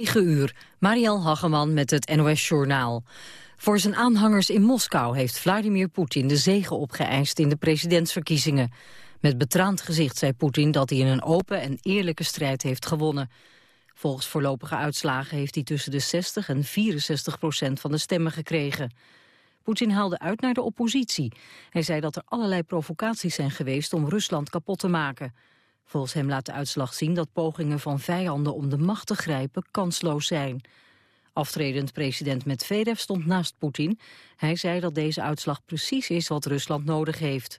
9 uur, Mariel Hageman met het NOS Journaal. Voor zijn aanhangers in Moskou heeft Vladimir Poetin de zege opgeëist in de presidentsverkiezingen. Met betraand gezicht zei Poetin dat hij in een open en eerlijke strijd heeft gewonnen. Volgens voorlopige uitslagen heeft hij tussen de 60 en 64 procent van de stemmen gekregen. Poetin haalde uit naar de oppositie. Hij zei dat er allerlei provocaties zijn geweest om Rusland kapot te maken. Volgens hem laat de uitslag zien dat pogingen van vijanden om de macht te grijpen kansloos zijn. Aftredend president Medvedev stond naast Poetin. Hij zei dat deze uitslag precies is wat Rusland nodig heeft.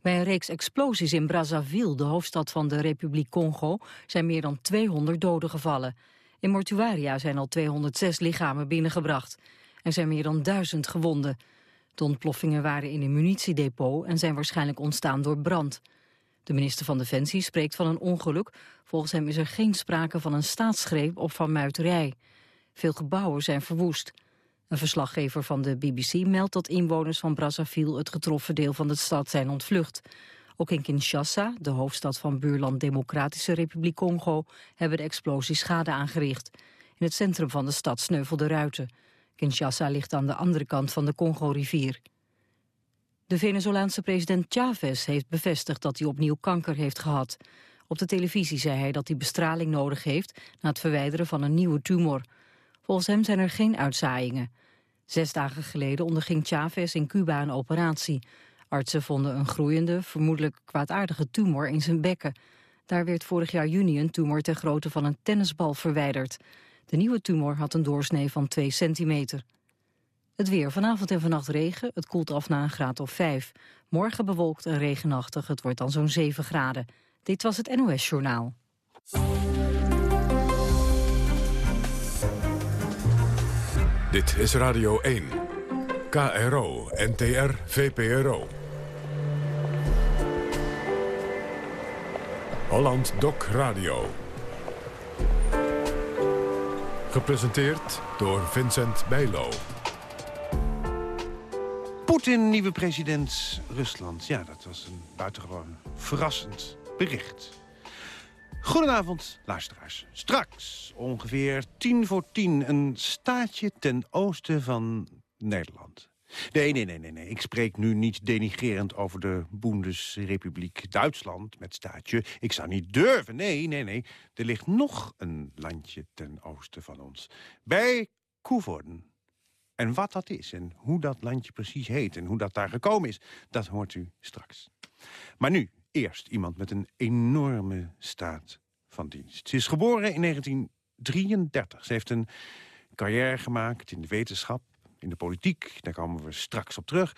Bij een reeks explosies in Brazzaville, de hoofdstad van de Republiek Congo, zijn meer dan 200 doden gevallen. In mortuaria zijn al 206 lichamen binnengebracht. Er zijn meer dan duizend gewonden. De ontploffingen waren in een munitiedepot en zijn waarschijnlijk ontstaan door brand. De minister van Defensie spreekt van een ongeluk. Volgens hem is er geen sprake van een staatsgreep of van muiterij. Veel gebouwen zijn verwoest. Een verslaggever van de BBC meldt dat inwoners van Brazzaville het getroffen deel van de stad zijn ontvlucht. Ook in Kinshasa, de hoofdstad van buurland Democratische Republiek Congo, hebben de explosies schade aangericht. In het centrum van de stad sneuvelden ruiten. Kinshasa ligt aan de andere kant van de Congo-rivier. De Venezolaanse president Chavez heeft bevestigd dat hij opnieuw kanker heeft gehad. Op de televisie zei hij dat hij bestraling nodig heeft na het verwijderen van een nieuwe tumor. Volgens hem zijn er geen uitzaaiingen. Zes dagen geleden onderging Chavez in Cuba een operatie. Artsen vonden een groeiende, vermoedelijk kwaadaardige tumor in zijn bekken. Daar werd vorig jaar juni een tumor ter grootte van een tennisbal verwijderd. De nieuwe tumor had een doorsnee van 2 centimeter. Het weer. Vanavond en vannacht regen. Het koelt af naar een graad of 5. Morgen bewolkt en regenachtig. Het wordt dan zo'n 7 graden. Dit was het NOS Journaal. Dit is Radio 1. KRO, NTR, VPRO. Holland Doc Radio. Gepresenteerd door Vincent Bijlo. Poetin, nieuwe president Rusland. Ja, dat was een buitengewoon verrassend bericht. Goedenavond, luisteraars. Straks ongeveer tien voor tien een staatje ten oosten van Nederland. Nee, nee, nee, nee, nee. Ik spreek nu niet denigerend over de Bundesrepubliek Duitsland met staatje. Ik zou niet durven. Nee, nee, nee. Er ligt nog een landje ten oosten van ons. Bij Koevoorden. En wat dat is en hoe dat landje precies heet en hoe dat daar gekomen is... dat hoort u straks. Maar nu eerst iemand met een enorme staat van dienst. Ze is geboren in 1933. Ze heeft een carrière gemaakt in de wetenschap, in de politiek. Daar komen we straks op terug.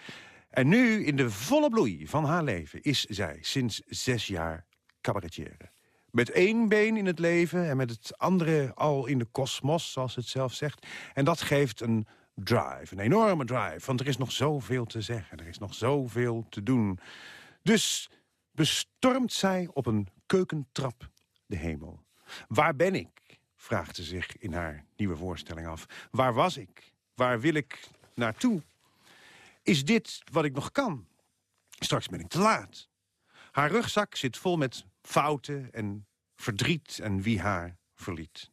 En nu, in de volle bloei van haar leven, is zij sinds zes jaar cabaretière. Met één been in het leven en met het andere al in de kosmos, zoals het zelf zegt. En dat geeft een drive, een enorme drive. Want er is nog zoveel te zeggen, er is nog zoveel te doen. Dus bestormt zij op een keukentrap de hemel. Waar ben ik? vraagt ze zich in haar nieuwe voorstelling af. Waar was ik? Waar wil ik naartoe? Is dit wat ik nog kan? Straks ben ik te laat. Haar rugzak zit vol met fouten en verdriet en wie haar verliet.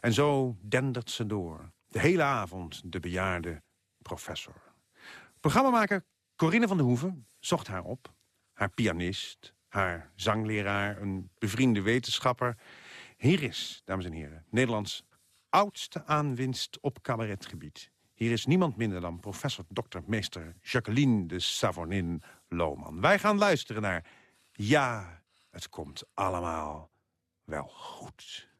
En zo dendert ze door. De hele avond de bejaarde professor. Programmamaker Corinne van der Hoeven zocht haar op. Haar pianist, haar zangleraar, een bevriende wetenschapper. Hier is, dames en heren, Nederlands oudste aanwinst op cabaretgebied. Hier is niemand minder dan professor Dr. meester Jacqueline de Savonin Lohman. Wij gaan luisteren naar Ja, het komt allemaal wel goed.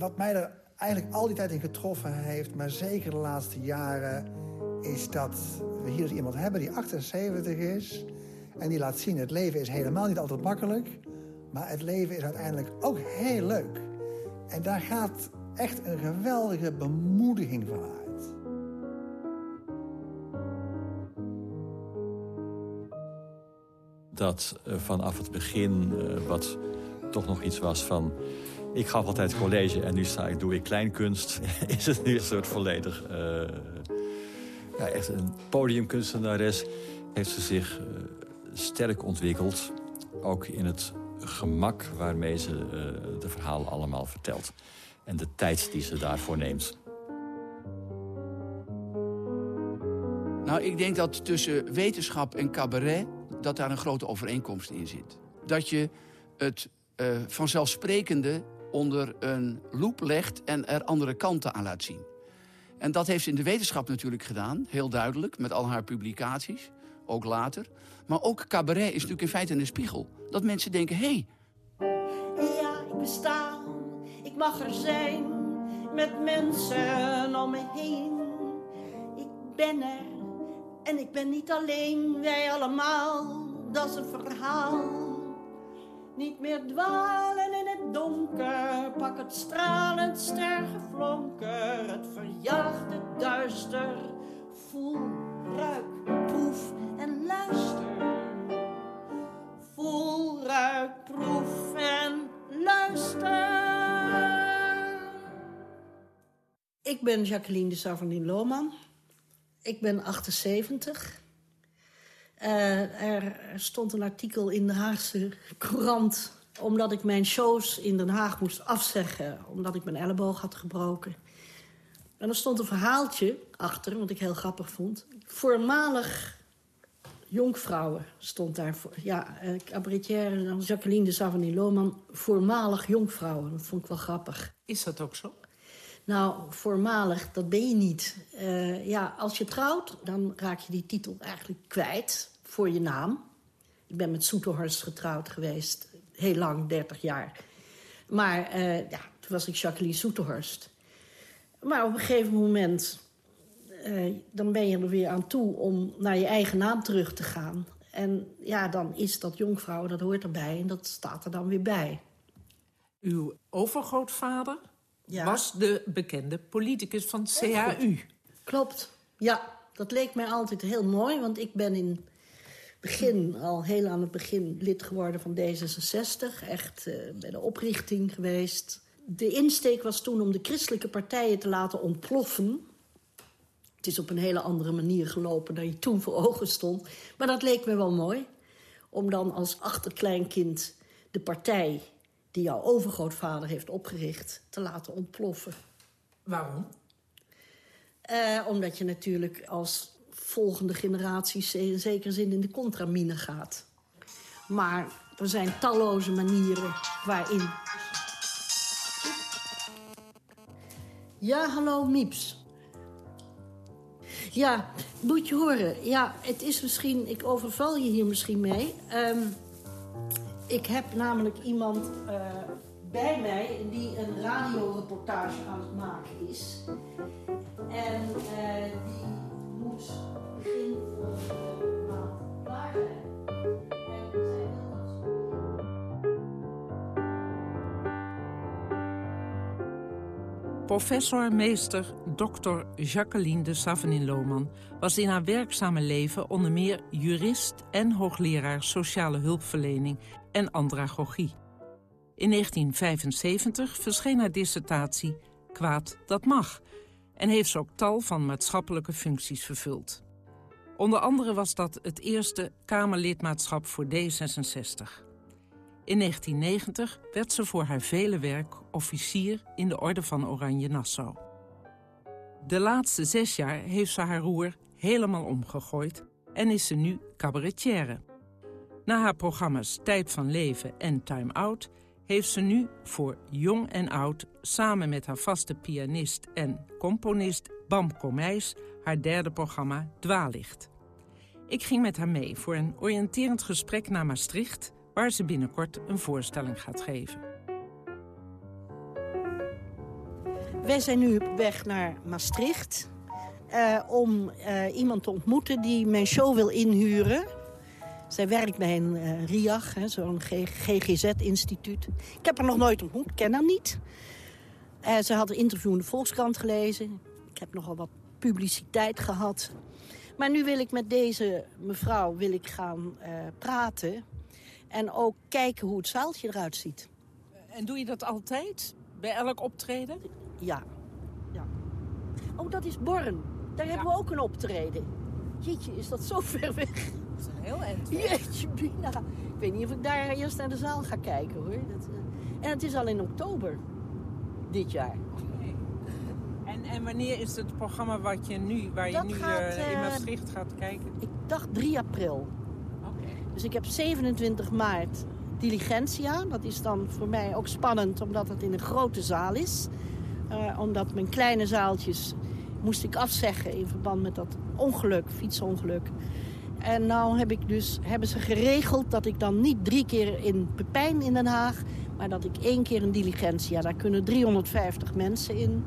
Wat mij er eigenlijk al die tijd in getroffen heeft... maar zeker de laatste jaren... is dat we hier dus iemand hebben die 78 is... en die laat zien, het leven is helemaal niet altijd makkelijk... maar het leven is uiteindelijk ook heel leuk. En daar gaat echt een geweldige bemoediging van uit. Dat uh, vanaf het begin uh, wat toch nog iets was van Ik gaf altijd college en nu sta ik, doe ik kleinkunst. Is het nu een soort volledig... Uh, ja, echt een podiumkunstenares. Heeft ze zich uh, sterk ontwikkeld. Ook in het gemak waarmee ze uh, de verhalen allemaal vertelt. En de tijd die ze daarvoor neemt. Nou, ik denk dat tussen wetenschap en cabaret... dat daar een grote overeenkomst in zit. Dat je het vanzelfsprekende onder een loep legt... en er andere kanten aan laat zien. En dat heeft ze in de wetenschap natuurlijk gedaan, heel duidelijk... met al haar publicaties, ook later. Maar ook cabaret is natuurlijk in feite een spiegel. Dat mensen denken, hé... Hey, ja, ik besta, ik mag er zijn... met mensen om me heen. Ik ben er en ik ben niet alleen, wij allemaal, dat is een verhaal. Niet meer dwalen in het donker, pak het stralend stergeflonker, het verjaagt het duister. Voel, ruik, proef en luister. Voel, ruik, proef en luister. Ik ben Jacqueline de Savardin Lohman. Ik ben 78. Uh, er stond een artikel in de Haagse krant... omdat ik mijn shows in Den Haag moest afzeggen... omdat ik mijn elleboog had gebroken. En er stond een verhaaltje achter, wat ik heel grappig vond. Voormalig jonkvrouwen stond daar. Voor, ja, uh, cabaretière Jacqueline de Savigny-Lohman... voormalig jonkvrouwen, dat vond ik wel grappig. Is dat ook zo? Nou, voormalig, dat ben je niet. Uh, ja, als je trouwt, dan raak je die titel eigenlijk kwijt voor je naam. Ik ben met Soeterhorst getrouwd geweest, heel lang, 30 jaar. Maar uh, ja, toen was ik Jacqueline Soeterhorst. Maar op een gegeven moment, uh, dan ben je er weer aan toe om naar je eigen naam terug te gaan. En ja, dan is dat jonkvrouw, dat hoort erbij en dat staat er dan weer bij. Uw overgrootvader ja. was de bekende politicus van het CHU. Klopt, ja. Dat leek mij altijd heel mooi, want ik ben in begin, al heel aan het begin, lid geworden van D66. Echt uh, bij de oprichting geweest. De insteek was toen om de christelijke partijen te laten ontploffen. Het is op een hele andere manier gelopen dan je toen voor ogen stond. Maar dat leek me wel mooi. Om dan als achterkleinkind de partij die jouw overgrootvader heeft opgericht, te laten ontploffen. Waarom? Uh, omdat je natuurlijk als volgende generaties in zekere zin in de contramine gaat. Maar er zijn talloze manieren waarin... Ja, hallo Mieps. Ja, moet je horen. Ja, het is misschien... Ik overval je hier misschien mee. Um, ik heb namelijk iemand uh, bij mij die een radioreportage aan het maken is. En uh, die moet begin volgende maand klaar zijn. Professor, meester, dokter Jacqueline de Savenin-Lohman was in haar werkzame leven onder meer jurist en hoogleraar sociale hulpverlening en andragogie. In 1975 verscheen haar dissertatie Kwaad dat mag en heeft ze ook tal van maatschappelijke functies vervuld. Onder andere was dat het eerste Kamerlidmaatschap voor D66. In 1990 werd ze voor haar vele werk officier in de Orde van Oranje Nassau. De laatste zes jaar heeft ze haar roer helemaal omgegooid en is ze nu cabaretière. Na haar programma's Tijd van Leven en Time Out... heeft ze nu voor jong en oud... samen met haar vaste pianist en componist Bam Komijs... haar derde programma Dwaallicht. Ik ging met haar mee voor een oriënterend gesprek naar Maastricht... waar ze binnenkort een voorstelling gaat geven. Wij zijn nu op weg naar Maastricht... Uh, om uh, iemand te ontmoeten die mijn show wil inhuren zij werkt bij een uh, RIAG, zo'n GGZ-instituut. Ik heb haar nog nooit ontmoet, ken haar niet. Uh, ze had een interview in de Volkskrant gelezen. Ik heb nogal wat publiciteit gehad. Maar nu wil ik met deze mevrouw wil ik gaan uh, praten. En ook kijken hoe het zaaltje eruit ziet. En doe je dat altijd? Bij elk optreden? Ja. ja. Oh, dat is Born. Daar hebben we ook een optreden. Jeetje, is dat zo ver weg? Heel eind. Jeetje, Bina. Ik weet niet of ik daar eerst naar de zaal ga kijken, hoor. Dat, uh... En het is al in oktober. Dit jaar. Okay. En, en wanneer is het programma wat je nu, waar dat je nu gaat, uh, in uh, Maastricht gaat kijken? Ik dacht 3 april. Okay. Dus ik heb 27 maart Diligentia. Dat is dan voor mij ook spannend, omdat het in een grote zaal is. Uh, omdat mijn kleine zaaltjes moest ik afzeggen in verband met dat ongeluk, fietsongeluk. En nou heb dus, hebben ze geregeld dat ik dan niet drie keer in Pepijn in Den Haag... maar dat ik één keer in Diligentia. Daar kunnen 350 mensen in.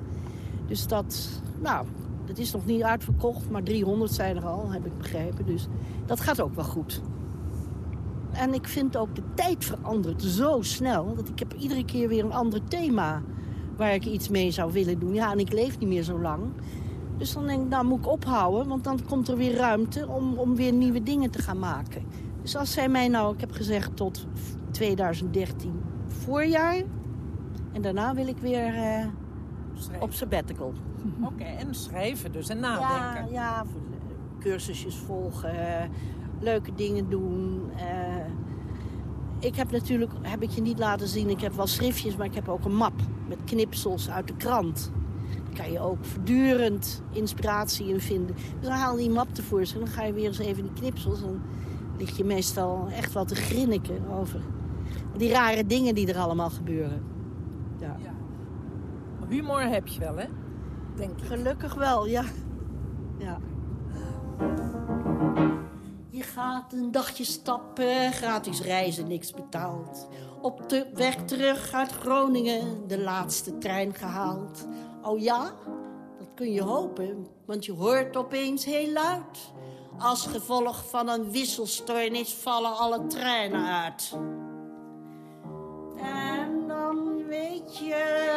Dus dat, nou, dat is nog niet uitverkocht, maar 300 zijn er al, heb ik begrepen. Dus dat gaat ook wel goed. En ik vind ook de tijd verandert zo snel... dat ik heb iedere keer weer een ander thema waar ik iets mee zou willen doen. Ja, en ik leef niet meer zo lang. Dus dan denk ik, nou moet ik ophouden, want dan komt er weer ruimte om, om weer nieuwe dingen te gaan maken. Dus als zij mij nou, ik heb gezegd tot 2013 voorjaar. En daarna wil ik weer uh, op sabbatical. Oké, okay, en schrijven dus en nadenken. Ja, ja cursusjes volgen, leuke dingen doen. Uh, ik heb natuurlijk, heb ik je niet laten zien, ik heb wel schriftjes, maar ik heb ook een map met knipsels uit de krant. Daar kan je ook voortdurend inspiratie in vinden. Dus dan haal je die map tevoorschijn en dan ga je weer eens even die knipsels. En dan lig je meestal echt wel te grinniken over die rare dingen die er allemaal gebeuren. Ja. ja. Humor heb je wel, hè? Denk ik. Gelukkig wel, ja. ja. Je gaat een dagje stappen, gratis reizen, niks betaald. Op de weg terug uit Groningen, de laatste trein gehaald. Oh ja, dat kun je hopen, want je hoort opeens heel luid. Als gevolg van een wisselstoornis vallen alle treinen uit. En dan weet je,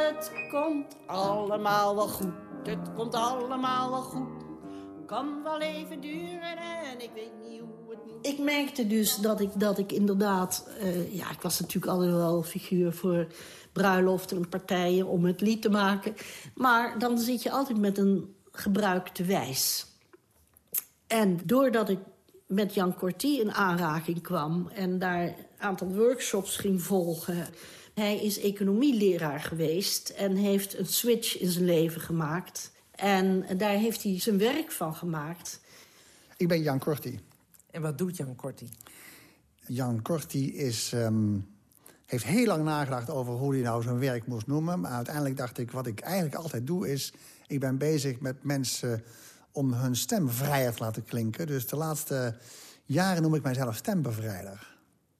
het komt allemaal wel goed. Het komt allemaal wel goed. Kan wel even duren en ik weet niet hoe het moet. Ik merkte dus dat ik, dat ik inderdaad... Uh, ja, ik was natuurlijk altijd wel figuur voor bruiloften en partijen om het lied te maken. Maar dan zit je altijd met een gebruikte wijs. En doordat ik met Jan Corti in aanraking kwam... en daar een aantal workshops ging volgen... Hij is economieleraar geweest en heeft een switch in zijn leven gemaakt. En daar heeft hij zijn werk van gemaakt. Ik ben Jan Corti. En wat doet Jan Corti? Jan Corti is, um, heeft heel lang nagedacht over hoe hij nou zijn werk moest noemen. Maar uiteindelijk dacht ik, wat ik eigenlijk altijd doe is... ik ben bezig met mensen om hun stem te laten klinken. Dus de laatste jaren noem ik mijzelf stembevrijder.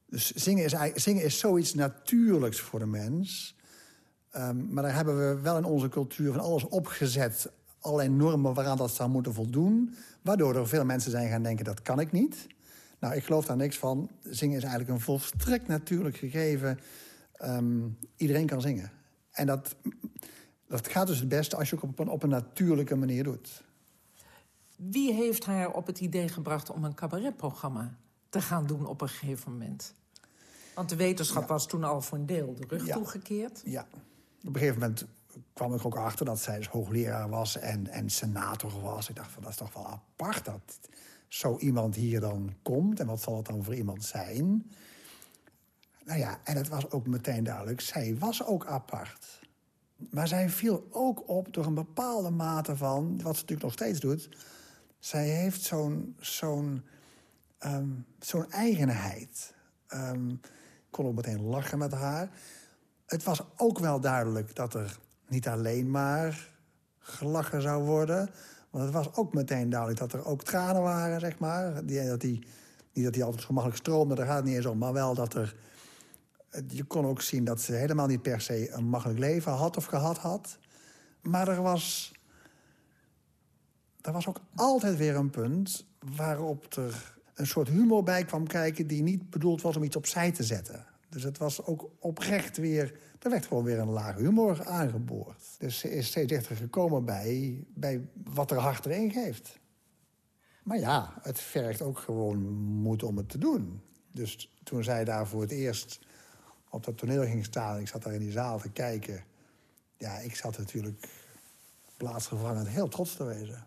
Dus zingen is, zingen is zoiets natuurlijks voor de mens. Um, maar daar hebben we wel in onze cultuur van alles opgezet. Allerlei normen waaraan dat zou moeten voldoen. Waardoor er veel mensen zijn gaan denken, dat kan ik niet. Nou, ik geloof daar niks van. Zingen is eigenlijk een volstrekt natuurlijk gegeven. Um, iedereen kan zingen. En dat, dat gaat dus het beste als je het op een, op een natuurlijke manier doet. Wie heeft haar op het idee gebracht om een cabaretprogramma te gaan doen op een gegeven moment? Want de wetenschap ja. was toen al voor een deel de rug ja. toegekeerd. Ja. Op een gegeven moment kwam ik ook achter dat zij dus hoogleraar was en, en senator was. Ik dacht van, dat is toch wel apart dat zo iemand hier dan komt. En wat zal het dan voor iemand zijn? Nou ja, en het was ook meteen duidelijk, zij was ook apart. Maar zij viel ook op door een bepaalde mate van, wat ze natuurlijk nog steeds doet... zij heeft zo'n zo'n um, zo'n eigenheid. Um, ik kon ook meteen lachen met haar. Het was ook wel duidelijk dat er niet alleen maar gelachen zou worden. Want het was ook meteen duidelijk dat er ook tranen waren, zeg maar. Die, dat die, niet dat die altijd zo makkelijk stroomde, daar gaat het niet eens om. Maar wel dat er... Je kon ook zien dat ze helemaal niet per se een makkelijk leven had of gehad had. Maar er was... Er was ook altijd weer een punt waarop er een soort humor bij kwam kijken... die niet bedoeld was om iets opzij te zetten. Dus het was ook oprecht weer... Er werd gewoon weer een laag humor aangeboord. Dus ze is steeds dichter gekomen bij, bij wat er hart erin geeft. Maar ja, het vergt ook gewoon moed om het te doen. Dus toen zij daar voor het eerst op dat toneel ging staan... ik zat daar in die zaal te kijken... ja, ik zat natuurlijk plaatsgevangend heel trots te wezen.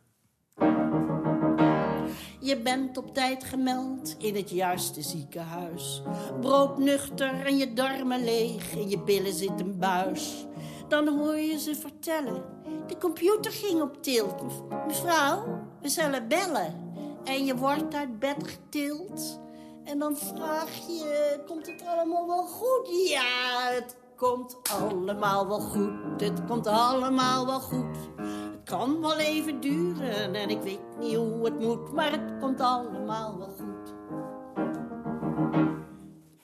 Je bent op tijd gemeld in het juiste ziekenhuis. Broodnuchter en je darmen leeg, in je billen zit een buis. Dan hoor je ze vertellen. De computer ging op tilt. Mevrouw, we zullen bellen. En je wordt uit bed getild. En dan vraag je, komt het allemaal wel goed? Ja, het komt allemaal wel goed. Het komt allemaal wel goed. Het kan wel even duren en ik weet niet hoe het moet. Maar het komt allemaal wel goed.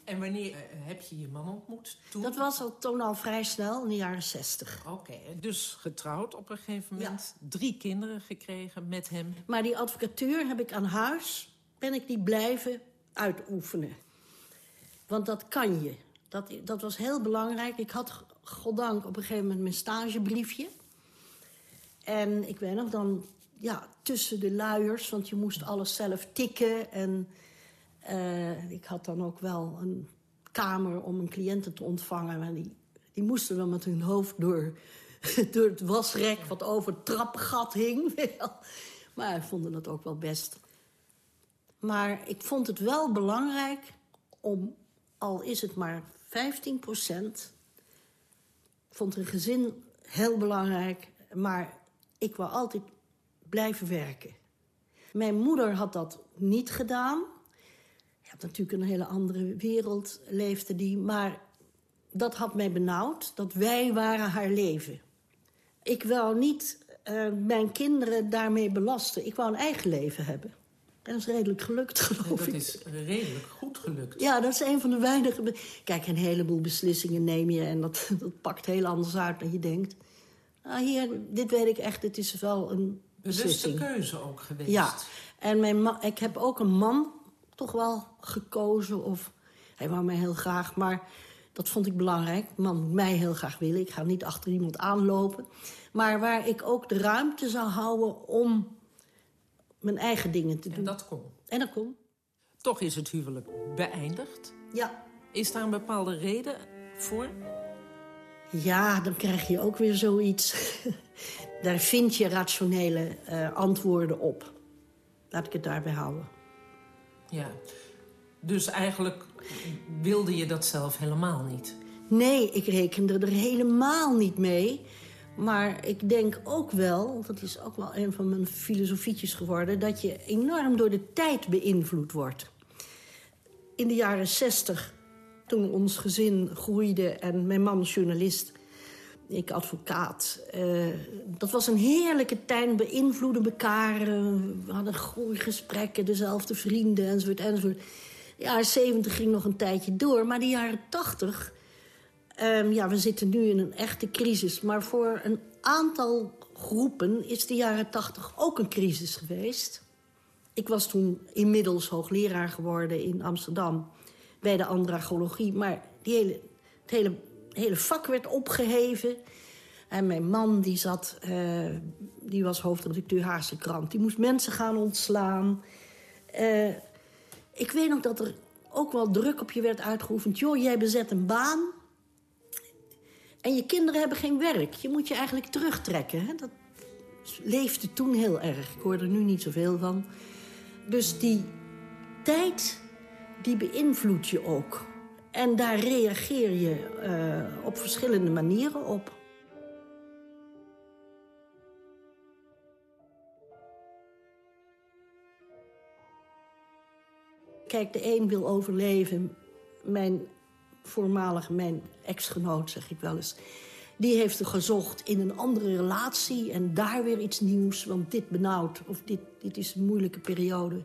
En wanneer eh, heb je je man ontmoet? Toen? Dat was al, toen al vrij snel, in de jaren zestig. Oké, dus getrouwd op een gegeven moment. Drie kinderen gekregen met hem. Maar die advocatuur heb ik aan huis, ben ik die blijven uitoefenen. Want dat kan je. Dat, dat was heel belangrijk. Ik had, goddank, op een gegeven moment mijn stagebriefje. En ik weet nog dan, ja, tussen de luiers, want je moest alles zelf tikken. En eh, ik had dan ook wel een kamer om mijn cliënten te ontvangen. Maar die, die moesten dan met hun hoofd door, door het wasrek wat over het trappengat hing. maar vonden dat ook wel best. Maar ik vond het wel belangrijk om, al is het maar 15 procent... vond een gezin heel belangrijk, maar ik wou altijd blijven werken. Mijn moeder had dat niet gedaan. Je hebt natuurlijk een hele andere wereld, leefde die. Maar dat had mij benauwd, dat wij waren haar leven. Ik wou niet uh, mijn kinderen daarmee belasten. Ik wou een eigen leven hebben. Dat is redelijk gelukt, geloof ik. Dat is redelijk goed gelukt. Ja, dat is een van de weinige... Kijk, een heleboel beslissingen neem je... en dat, dat pakt heel anders uit dan je denkt. Nou, hier, dit weet ik echt, het is wel een beslissing. Bewuste keuze ook geweest. Ja, en mijn ik heb ook een man toch wel gekozen. Of hij wou mij heel graag, maar dat vond ik belangrijk. Man moet mij heel graag willen. Ik ga niet achter iemand aanlopen. Maar waar ik ook de ruimte zou houden om mijn eigen dingen te doen. En dat kon. En dat kon. Toch is het huwelijk beëindigd. Ja. Is daar een bepaalde reden voor? Ja, dan krijg je ook weer zoiets. daar vind je rationele uh, antwoorden op. Laat ik het daarbij houden. Ja, dus eigenlijk wilde je dat zelf helemaal niet? Nee, ik rekende er helemaal niet mee. Maar ik denk ook wel, dat is ook wel een van mijn filosofietjes geworden... dat je enorm door de tijd beïnvloed wordt. In de jaren zestig, toen ons gezin groeide en mijn man journalist... ik advocaat. Uh, dat was een heerlijke tijd, beïnvloeden elkaar. Uh, we hadden goede gesprekken, dezelfde vrienden enzovoort enzovoort. De jaren zeventig ging nog een tijdje door, maar de jaren tachtig... Um, ja, we zitten nu in een echte crisis. Maar voor een aantal groepen is de jaren tachtig ook een crisis geweest. Ik was toen inmiddels hoogleraar geworden in Amsterdam... bij de andragologie. Maar die hele, het hele, hele vak werd opgeheven. En mijn man, die, zat, uh, die was hoofdredacteur Haagse Krant. Die moest mensen gaan ontslaan. Uh, ik weet nog dat er ook wel druk op je werd uitgeoefend. Joh, jij bezet een baan... En je kinderen hebben geen werk. Je moet je eigenlijk terugtrekken. Hè? Dat leefde toen heel erg. Ik hoor er nu niet zoveel van. Dus die tijd, die beïnvloedt je ook. En daar reageer je uh, op verschillende manieren op. Kijk, de een wil overleven. Mijn voormalig mijn ex-genoot, zeg ik wel eens... die heeft er gezocht in een andere relatie en daar weer iets nieuws. Want dit benauwd, of dit, dit is een moeilijke periode.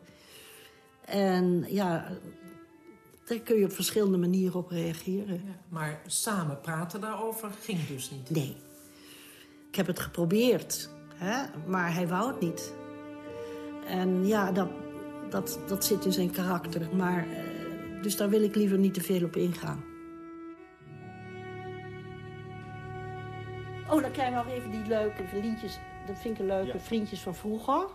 En ja, daar kun je op verschillende manieren op reageren. Ja, maar samen praten daarover ging dus niet? Nee. Ik heb het geprobeerd, hè? maar hij wou het niet. En ja, dat, dat, dat zit in zijn karakter. Maar, dus daar wil ik liever niet te veel op ingaan. Oh, dan krijgen we nog even die leuke vriendjes. Dat vind ik een leuke ja. vriendjes van vroeger.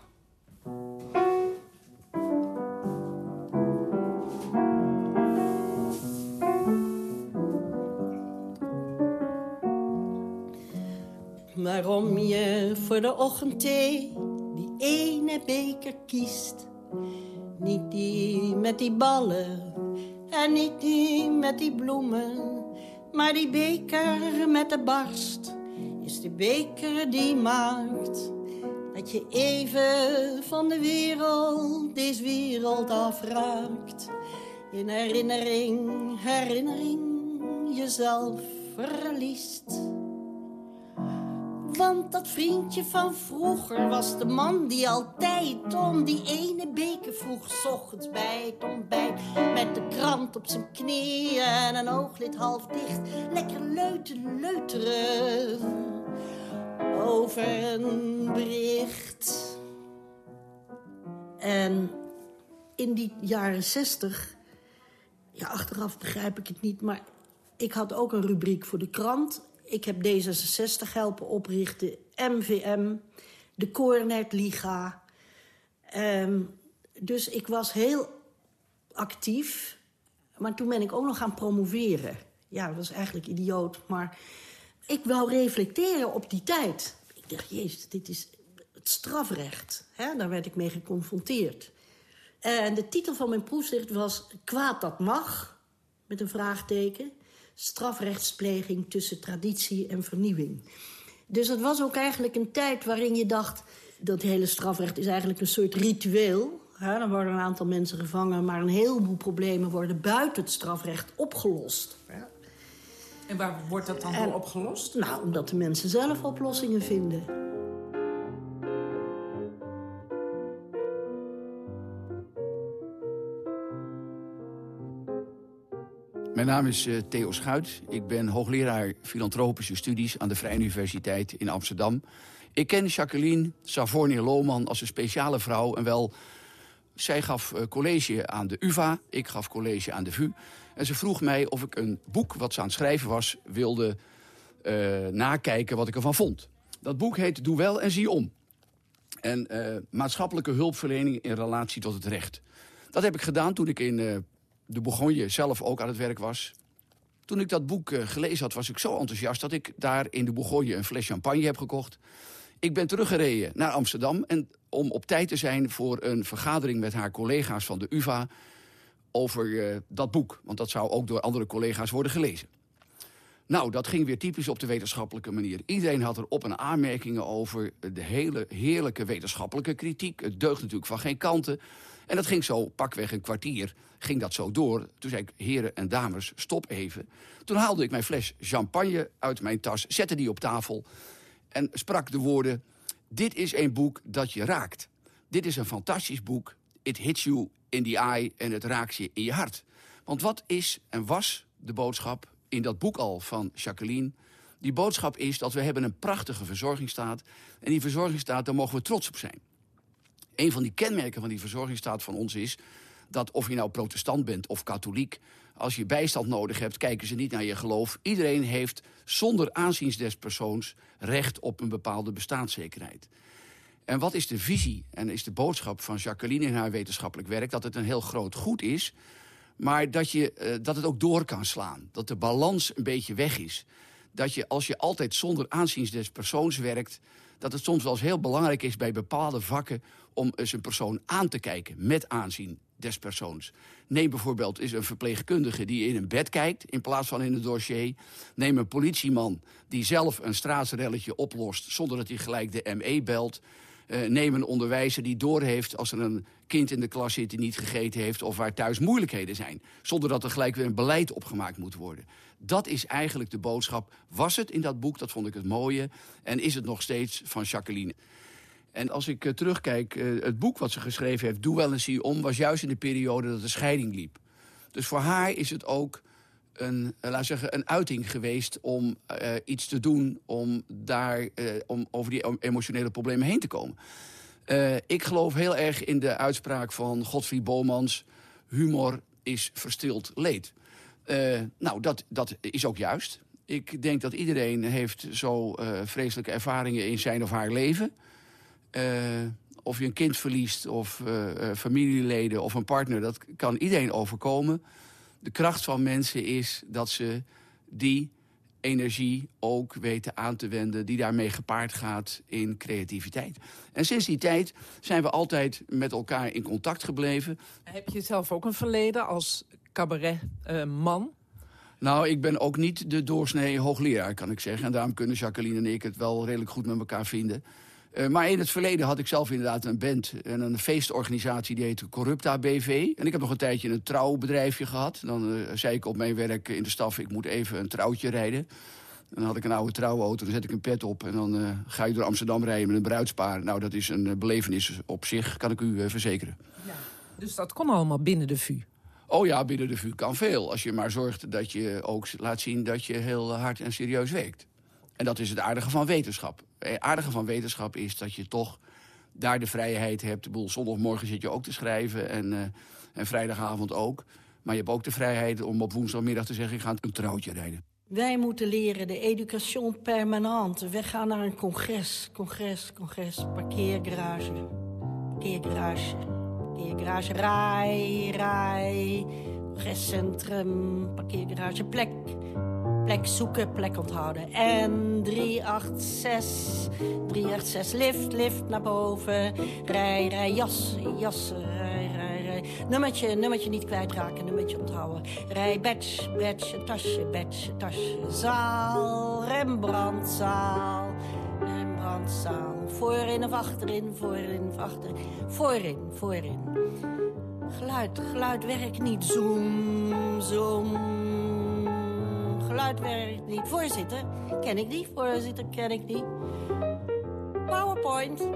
Waarom je voor de ochtendthee die ene beker kiest. Niet die met die ballen en niet die met die bloemen. Maar die beker met de barst is de beker die maakt dat je even van de wereld, deze wereld afraakt. In herinnering, herinnering, jezelf verliest. Want dat vriendje van vroeger was de man die altijd om die ene beker vroeg. S ochtends bij het ontbijt met de krant op zijn knieën en een ooglid half dicht. Lekker leuten, leuteren over een bericht. En in die jaren zestig, ja, achteraf begrijp ik het niet, maar ik had ook een rubriek voor de krant. Ik heb D66 helpen oprichten, MVM, de Cornetliga. Um, dus ik was heel actief. Maar toen ben ik ook nog gaan promoveren. Ja, dat was eigenlijk idioot, maar ik wou reflecteren op die tijd. Ik dacht, jezus, dit is het strafrecht. Daar werd ik mee geconfronteerd. En de titel van mijn proefschrift was Kwaad dat mag, met een vraagteken. Strafrechtspleging tussen traditie en vernieuwing. Dus het was ook eigenlijk een tijd waarin je dacht... dat hele strafrecht is eigenlijk een soort ritueel. Hè? Dan worden een aantal mensen gevangen... maar een heleboel problemen worden buiten het strafrecht opgelost. En waar wordt dat dan door opgelost? Nou, omdat de mensen zelf oplossingen vinden. Mijn naam is uh, Theo Schuit. Ik ben hoogleraar filantropische studies aan de Vrije Universiteit in Amsterdam. Ik ken Jacqueline Savornier-Lohman als een speciale vrouw. En wel, zij gaf uh, college aan de UvA, ik gaf college aan de VU. En ze vroeg mij of ik een boek wat ze aan het schrijven was... wilde uh, nakijken wat ik ervan vond. Dat boek heet Doe wel en zie om. En maatschappelijke hulpverlening in relatie tot het recht. Dat heb ik gedaan toen ik in de Bourgogne zelf ook aan het werk was. Toen ik dat boek gelezen had, was ik zo enthousiast... dat ik daar in de Bourgogne een fles champagne heb gekocht. Ik ben teruggereden naar Amsterdam... En om op tijd te zijn voor een vergadering met haar collega's van de UvA over uh, dat boek. Want dat zou ook door andere collega's worden gelezen. Nou, dat ging weer typisch op de wetenschappelijke manier. Iedereen had er op- en aanmerkingen over de hele heerlijke wetenschappelijke kritiek. Het deugt natuurlijk van geen kanten. En dat ging zo pakweg een kwartier, ging dat zo door. Toen zei ik, heren en dames, stop even. Toen haalde ik mijn fles champagne uit mijn tas, zette die op tafel... en sprak de woorden, dit is een boek dat je raakt. Dit is een fantastisch boek. It hits you in die eye en het raakt je in je hart. Want wat is en was de boodschap in dat boek al van Jacqueline? Die boodschap is dat we hebben een prachtige verzorgingsstaat. En die verzorgingsstaat, daar mogen we trots op zijn. Een van die kenmerken van die verzorgingsstaat van ons is... dat of je nou protestant bent of katholiek... als je bijstand nodig hebt, kijken ze niet naar je geloof. Iedereen heeft zonder aanzien des persoons... recht op een bepaalde bestaanszekerheid. En wat is de visie en is de boodschap van Jacqueline in haar wetenschappelijk werk? Dat het een heel groot goed is, maar dat, je, uh, dat het ook door kan slaan. Dat de balans een beetje weg is. Dat je als je altijd zonder aanzien des persoons werkt... dat het soms wel eens heel belangrijk is bij bepaalde vakken... om eens een persoon aan te kijken met aanzien des persoons. Neem bijvoorbeeld eens een verpleegkundige die in een bed kijkt... in plaats van in het dossier. Neem een politieman die zelf een straatsrelletje oplost... zonder dat hij gelijk de ME belt... Uh, neem een onderwijzer die doorheeft als er een kind in de klas zit die niet gegeten heeft... of waar thuis moeilijkheden zijn. Zonder dat er gelijk weer een beleid opgemaakt moet worden. Dat is eigenlijk de boodschap. Was het in dat boek, dat vond ik het mooie. En is het nog steeds van Jacqueline. En als ik uh, terugkijk, uh, het boek wat ze geschreven heeft... Doe wel eens zie om, was juist in de periode dat de scheiding liep. Dus voor haar is het ook een, laat zeggen, een uiting geweest om iets te doen... om, daar, om over die emotionele problemen heen te komen. Ik geloof heel erg in de uitspraak van Godfried Bomans... humor is verstild leed. Nou, dat, dat is ook juist. Ik denk dat iedereen heeft zo vreselijke ervaringen in zijn of haar leven. of je een kind verliest, of familieleden, of een partner... dat kan iedereen overkomen de kracht van mensen is dat ze die energie ook weten aan te wenden... die daarmee gepaard gaat in creativiteit. En sinds die tijd zijn we altijd met elkaar in contact gebleven. Heb je zelf ook een verleden als cabaretman? Nou, ik ben ook niet de doorsnee hoogleraar, kan ik zeggen. En daarom kunnen Jacqueline en ik het wel redelijk goed met elkaar vinden. Uh, maar in het verleden had ik zelf inderdaad een band en een feestorganisatie die heette Corrupta BV. En ik heb nog een tijdje een trouwbedrijfje gehad. Dan uh, zei ik op mijn werk in de staf, ik moet even een trouwtje rijden. En dan had ik een oude trouwauto, dan zet ik een pet op... en dan uh, ga je door Amsterdam rijden met een bruidspaar. Nou, dat is een belevenis op zich, kan ik u verzekeren. Ja. Dus dat kon allemaal binnen de VU? Oh ja, binnen de VU kan veel. Als je maar zorgt dat je ook laat zien dat je heel hard en serieus werkt. En dat is het aardige van wetenschap. Het eh, aardige van wetenschap is dat je toch daar de vrijheid hebt. De boel, zondagmorgen zit je ook te schrijven en, uh, en vrijdagavond ook. Maar je hebt ook de vrijheid om op woensdagmiddag te zeggen... ik ga een trouwtje rijden. Wij moeten leren de education permanente. We gaan naar een congres, congres, congres, parkeergarage. Parkeergarage, parkeergarage, rij, rij. Congrescentrum, parkeergarage, plek Plek zoeken, plek onthouden. En 386, 386, lift, lift naar boven. Rij, rij, jas, jas, rij, rij, rij. Nummertje, nummertje niet kwijtraken, nummertje onthouden. Rij, badge, badge, tasje, badge, tasje. Zaal, Rembrandtzaal, Rembrandtzaal. Voorin of achterin, voorin of achterin. Voorin, voorin. Geluid, geluid werkt niet. Zoom, zoom geluid werkt niet. Voorzitter, ken ik niet. Voorzitter, ken ik niet. PowerPoint.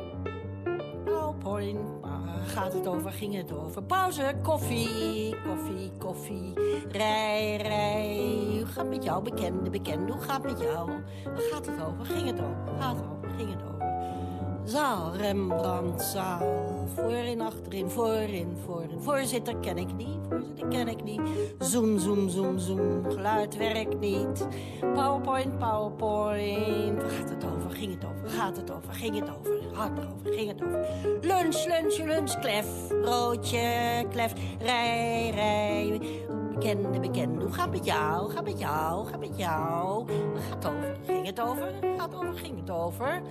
PowerPoint. Gaat het over? Ging het over? Pauze, koffie, koffie, koffie. Rij, rij. Hoe gaat het met jou, bekende, bekende? Hoe gaat het met jou? Waar gaat het over? Ging het over? Gaat het over? Ging het over? Zaal, Rembrandtzaal. Voorin, achterin, voorin, voorin. Voorzitter ken ik niet, voorzitter ken ik niet. Zoom, zoom, zoom, zoom. Geluid werkt niet. PowerPoint, PowerPoint. Waar gaat het over? Ging het over? Gaat het over? Ging het over? Het over? Ging het over? Lunch, lunch, lunch. Klef, broodje, klef. Rij, rij. Bekende, bekende. Hoe gaat het met jou? Gaat het met jou? Gaat het met jou? Waar gaat het over? Ging het over? Gaat het over? Ging het over?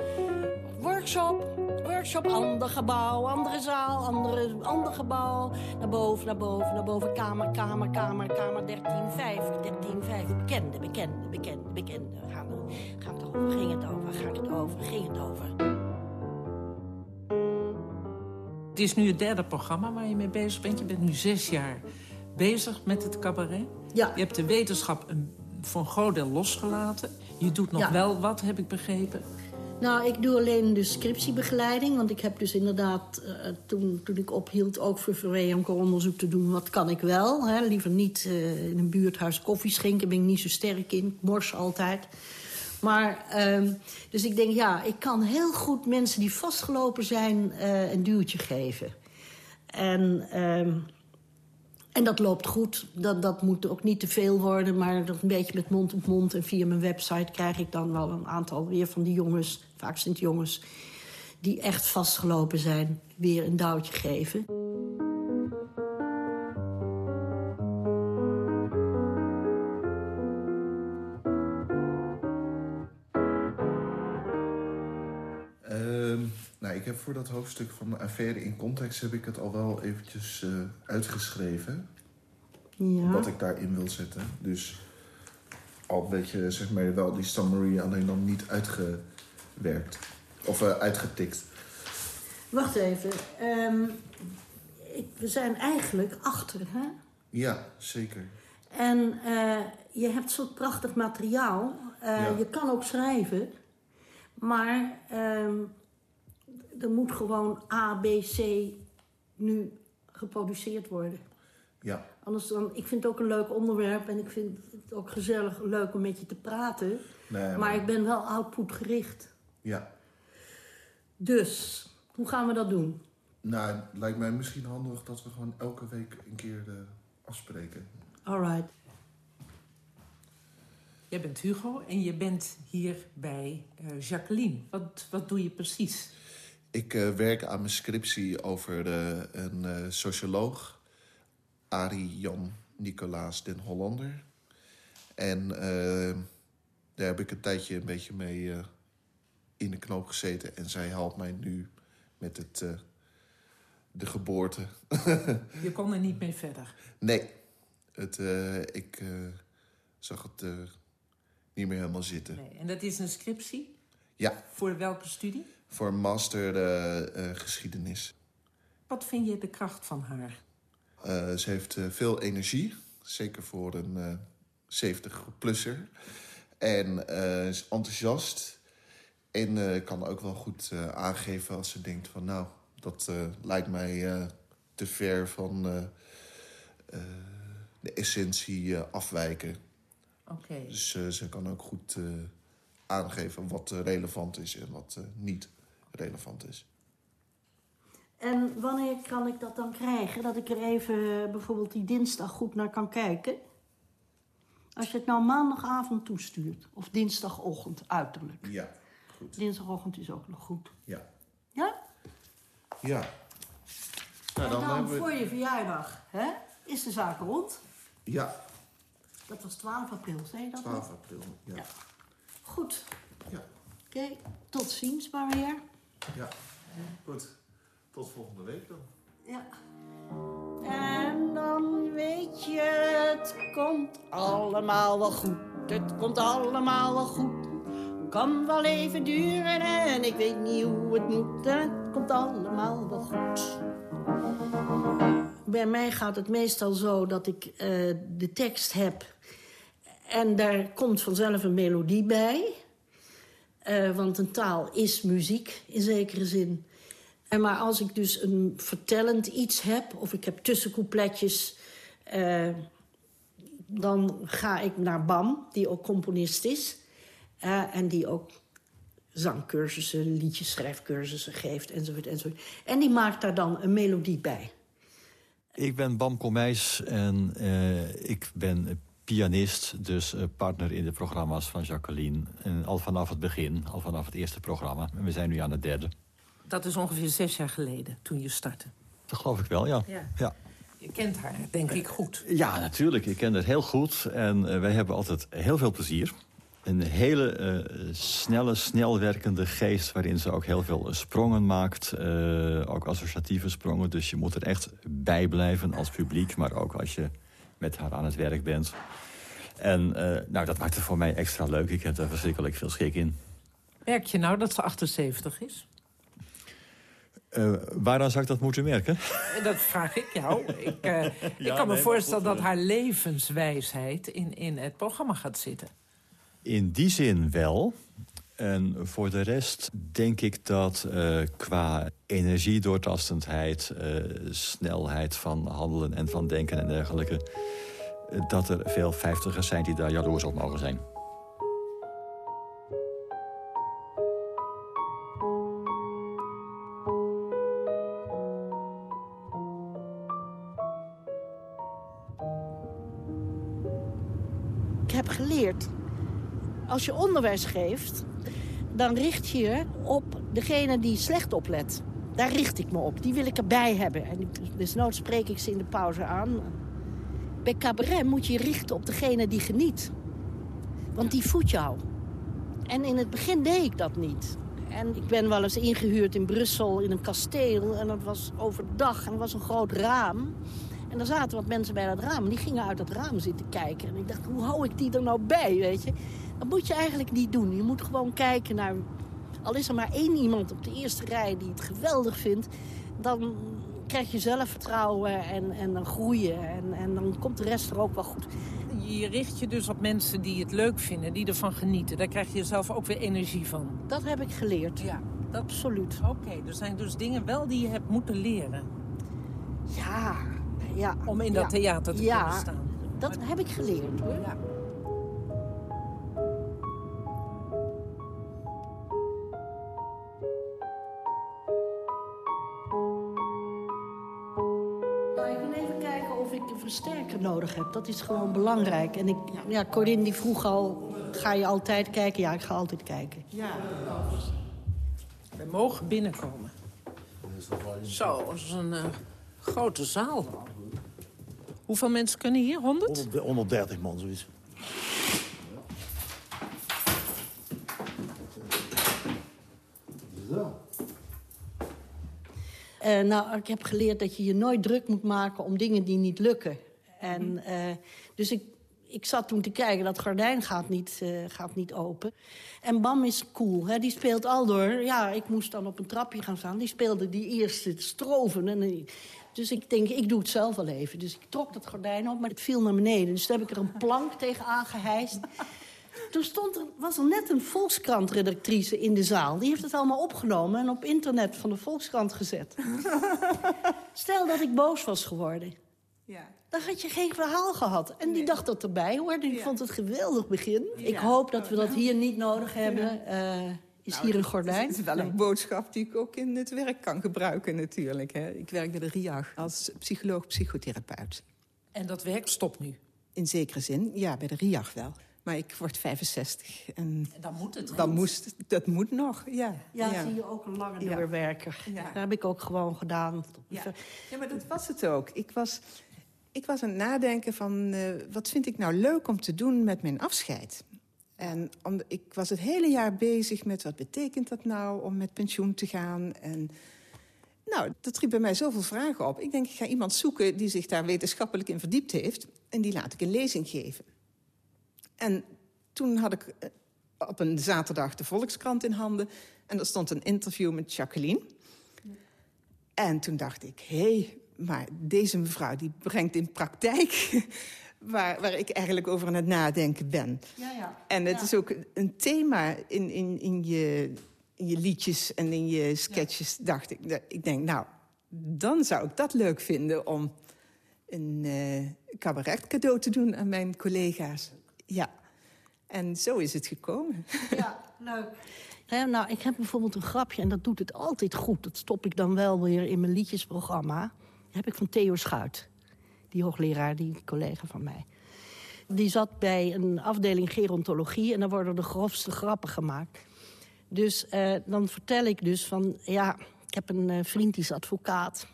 Workshop, workshop, ander gebouw, andere zaal, andere, ander gebouw. Naar boven, naar boven, naar boven, kamer, kamer, kamer, kamer, 13, 13, 5. Bekende, bekende, bekende, bekende. Gaan we, gaan het over, ging het over, gaat het over, ging het over. Het is nu het derde programma waar je mee bezig bent. Je bent nu zes jaar bezig met het cabaret. Ja. Je hebt de wetenschap voor een groot deel losgelaten. Je doet nog Ja. wel wat, heb ik begrepen. Nou, ik doe alleen de scriptiebegeleiding. Want ik heb dus inderdaad, eh, toen, toen ik ophield... ook voor om onderzoek te doen, wat kan ik wel. Hè? Liever niet eh, in een buurthuis koffie schenken, ben ik niet zo sterk in. Ik mors altijd. Maar, ehm, dus ik denk, ja, ik kan heel goed mensen die vastgelopen zijn... eh, een duwtje geven. En... en dat loopt goed. Dat, dat moet ook niet te veel worden, maar dat een beetje met mond op mond. En via mijn website krijg ik dan wel een aantal weer van die jongens, vaak zijn het jongens, die echt vastgelopen zijn, weer een duwtje geven. Voor dat hoofdstuk van de affaire in context heb ik het al wel eventjes eh, uitgeschreven. Ja. Wat ik daarin wil zetten. Dus al een beetje, zeg maar, wel die summary alleen dan niet uitgewerkt. Of eh, uitgetikt. Wacht even. ehm, ik, we zijn eigenlijk achter, hè? Ja, zeker. En eh, je hebt zo'n prachtig materiaal. Ja. Je kan ook schrijven. Maar ehm, er moet gewoon A, B, C nu geproduceerd worden. Ja, Anders dan, ik vind het ook een leuk onderwerp en ik vind het ook gezellig leuk om met je te praten. nee, Maar ik ben wel outputgericht. Ja, Dus, hoe gaan we dat doen? nou, het lijkt mij misschien handig dat we gewoon elke week een keer eh, afspreken. Alright. Jij bent Hugo en je bent hier bij eh, Jacqueline. Wat, wat doe je precies? Ik eh, werk aan mijn scriptie over eh, een eh, socioloog, Arie Jan Nicolaas den Hollander. En daar heb ik een tijdje een beetje mee in de knoop gezeten. En zij helpt mij nu met het, de geboorte. Je kon er niet mee verder. nee, het, ik zag het niet meer helemaal zitten. Nee. En dat is een scriptie? Ja, Voor welke studie? Voor een master eh, geschiedenis. Wat vind je de kracht van haar? Eh, ze heeft eh, veel energie, zeker voor een eh 70-plusser. En is enthousiast. En kan ook wel goed aangeven als ze denkt van... nou, dat lijkt mij te ver van de essentie afwijken. Oké. Dus ze kan ook goed aangeven wat relevant is en wat niet relevant is. En wanneer kan ik dat dan krijgen? Dat ik er even eh, bijvoorbeeld die dinsdag goed naar kan kijken? Als je het nou maandagavond toestuurt. Of dinsdagochtend, uiterlijk. Ja, goed. Dinsdagochtend is ook nog goed. Ja. Ja? Ja. Nou, en dan dan hebben we- voor je verjaardag, hè? Is de zaak rond? Ja, Dat was 12 april, zei je dat? 12 nog? april. Ja. Ja. Goed. Ja. Oké, tot ziens maar weer. Ja. Goed. Tot volgende week dan. Ja. En dan weet je, het komt allemaal wel goed. Het komt allemaal wel goed. Kan wel even duren en ik weet niet hoe het moet. Het komt allemaal wel goed. Bij mij gaat het meestal zo dat ik eh, de tekst heb. En daar komt vanzelf een melodie bij. Eh, want een taal is muziek in zekere zin. En maar als ik dus een vertellend iets heb, of ik heb tussencoupletjes, eh, dan ga ik naar Bam, die ook componist is. eh, en die ook zangcursussen, liedjeschrijfcursussen geeft, enzovoort, enzovoort. En die maakt daar dan een melodie bij. Ik ben Bam Komijs en ik ben pianist, dus eh, partner in de programma's van Jacqueline. En al vanaf het begin, al vanaf het eerste programma. En we zijn nu aan het derde. Dat is ongeveer zes jaar geleden, toen je startte. Dat geloof ik wel, ja. Ja. ja. Je kent haar, denk ik, goed. Ja, natuurlijk. Ik ken haar heel goed. En eh, wij hebben altijd heel veel plezier. Een hele eh, snelle, snelwerkende geest... waarin ze ook heel veel sprongen maakt. ook associatieve sprongen. Dus je moet er echt bij blijven als publiek... maar ook als je met haar aan het werk bent. En eh, nou, dat maakt het voor mij extra leuk. Ik heb er verschrikkelijk veel schik in. Merk je nou dat ze 78 is? Eh, waaraan zou ik dat moeten merken? En Dat vraag ik jou. Ik, eh, ik kan me nee, voorstellen dat haar levenswijsheid in, in het programma gaat zitten. In die zin wel. En voor de rest denk ik dat eh, qua energiedoortastendheid... eh, snelheid van handelen en van denken en dergelijke... eh, dat er veel vijftigers zijn die daar jaloers op mogen zijn. Ik heb geleerd, als je onderwijs geeft, dan richt je op degene die slecht oplet. Daar richt ik me op. Die wil ik erbij hebben. En desnoods spreek ik ze in de pauze aan. Bij cabaret moet je richten op degene die geniet. Want die voedt jou. En in het begin deed ik dat niet. En ik ben wel eens ingehuurd in Brussel in een kasteel. En dat was overdag en er was een groot raam. En er zaten wat mensen bij dat raam. Die gingen uit dat raam zitten kijken. En ik dacht, hoe hou ik die er nou bij, weet je? Dat moet je eigenlijk niet doen. Je moet gewoon kijken naar... Al is er maar één iemand op de eerste rij die het geweldig vindt... dan krijg je zelfvertrouwen en, en dan groeien. En, en dan komt de rest er ook wel goed. Je richt je dus op mensen die het leuk vinden, die ervan genieten. Daar krijg je zelf ook weer energie van. Dat heb ik geleerd. Ja, dat... Absoluut. Oké, er zijn dus dingen wel die je hebt moeten leren. Ja, ja. Om in dat ja. theater te ja, kunnen staan. dat heb ik geleerd, hoor. Ja. Nou, ik wil even kijken of ik een versterker nodig heb. Dat is gewoon belangrijk. En ik, ja, Corinne die vroeg al, ga je altijd kijken? Ja, ik ga altijd kijken. Ja. We mogen binnenkomen. Zo, dat is een eh, grote zaal. Hoeveel mensen kunnen hier? 100? 130 man, zoiets. Eh, nou, ik heb geleerd dat je je nooit druk moet maken om dingen die niet lukken. En, mhm. eh, dus ik, ik zat toen te kijken, dat gordijn gaat niet, eh, gaat niet open. En Bam is cool, hè? die speelt al door. Ja, ik moest dan op een trapje gaan staan. Die speelde die eerste stroven. En dus ik denk, ik doe het zelf wel even. Dus ik trok dat gordijn op, maar het viel naar beneden. Dus toen heb ik er een plank tegen aangehijst. Toen stond er, was er net een Volkskrant-redactrice in de zaal. Die heeft het allemaal opgenomen en op internet van de Volkskrant gezet. Stel dat ik boos was geworden. Ja. Dan had je geen verhaal gehad. En die dacht dat erbij hoorde. Die vond het geweldig begin. Ik hoop dat we dat hier niet nodig hebben. Uh, is nou, hier een gordijn? Het is wel een boodschap die ik ook in het werk kan gebruiken natuurlijk. Hè. Ik werk bij de RIAG als psycholoog-psychotherapeut. En dat werk stopt nu? In zekere zin, ja, bij de RIAG wel. Maar ik word 65. En, dan moet het. Dan moest, dat moet nog, ja. Ja, ja. zie je ook een lange ja. doorwerker. Ja. Dat heb ik ook gewoon gedaan. Ja. ja, maar dat was het ook. Ik was, ik was aan het nadenken van... Uh, wat vind ik nou leuk om te doen met mijn afscheid? En ik was het hele jaar bezig met wat betekent dat nou om met pensioen te gaan. En nou, dat riep bij mij zoveel vragen op. Ik denk, ik ga iemand zoeken die zich daar wetenschappelijk in verdiept heeft. En die laat ik een lezing geven. En toen had ik eh, op een zaterdag de Volkskrant in handen. En er stond een interview met Jacqueline. En toen dacht ik, hé, hey, maar deze mevrouw die brengt in praktijk... Waar, waar ik eigenlijk over aan het nadenken ben. Ja, ja. En het is ook een thema in, in, in, je, in je liedjes en in je sketches, dacht ik. Ik denk, nou, dan zou ik dat leuk vinden om een uh, cabaret cadeau te doen aan mijn collega's. Ja, en zo is het gekomen. Ja, leuk. nou, ik heb bijvoorbeeld een grapje en dat doet het altijd goed. Dat stop ik dan wel weer in mijn liedjesprogramma. Dat heb ik van Theo Schuit. Die hoogleraar, die collega van mij. Die zat bij een afdeling gerontologie en daar worden de grofste grappen gemaakt. Dus eh, dan vertel ik dus van, ja, ik heb een uh, vriend die is advocaat.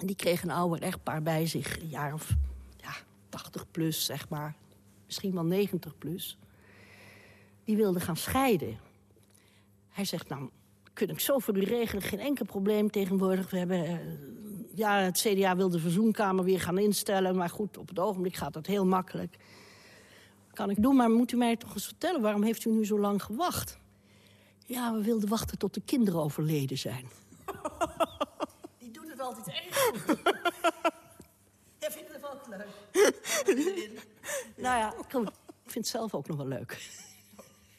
En die kreeg een ouder echtpaar bij zich, een jaar of ja, 80 plus, zeg maar misschien wel 90 plus, die wilde gaan scheiden. Hij zegt, nou, kun ik zo voor u regelen, geen enkel probleem tegenwoordig. We hebben, uh, ja, het CDA wil de verzoenkamer weer gaan instellen, maar goed, op het ogenblik gaat dat heel makkelijk. Kan ik doen, maar moet u mij toch eens vertellen, waarom heeft u nu zo lang gewacht? Ja, we wilden wachten tot de kinderen overleden zijn. Die doet het altijd erg goed. Jij vindt het ook leuk. nou ja, ik vind het zelf ook nog wel leuk.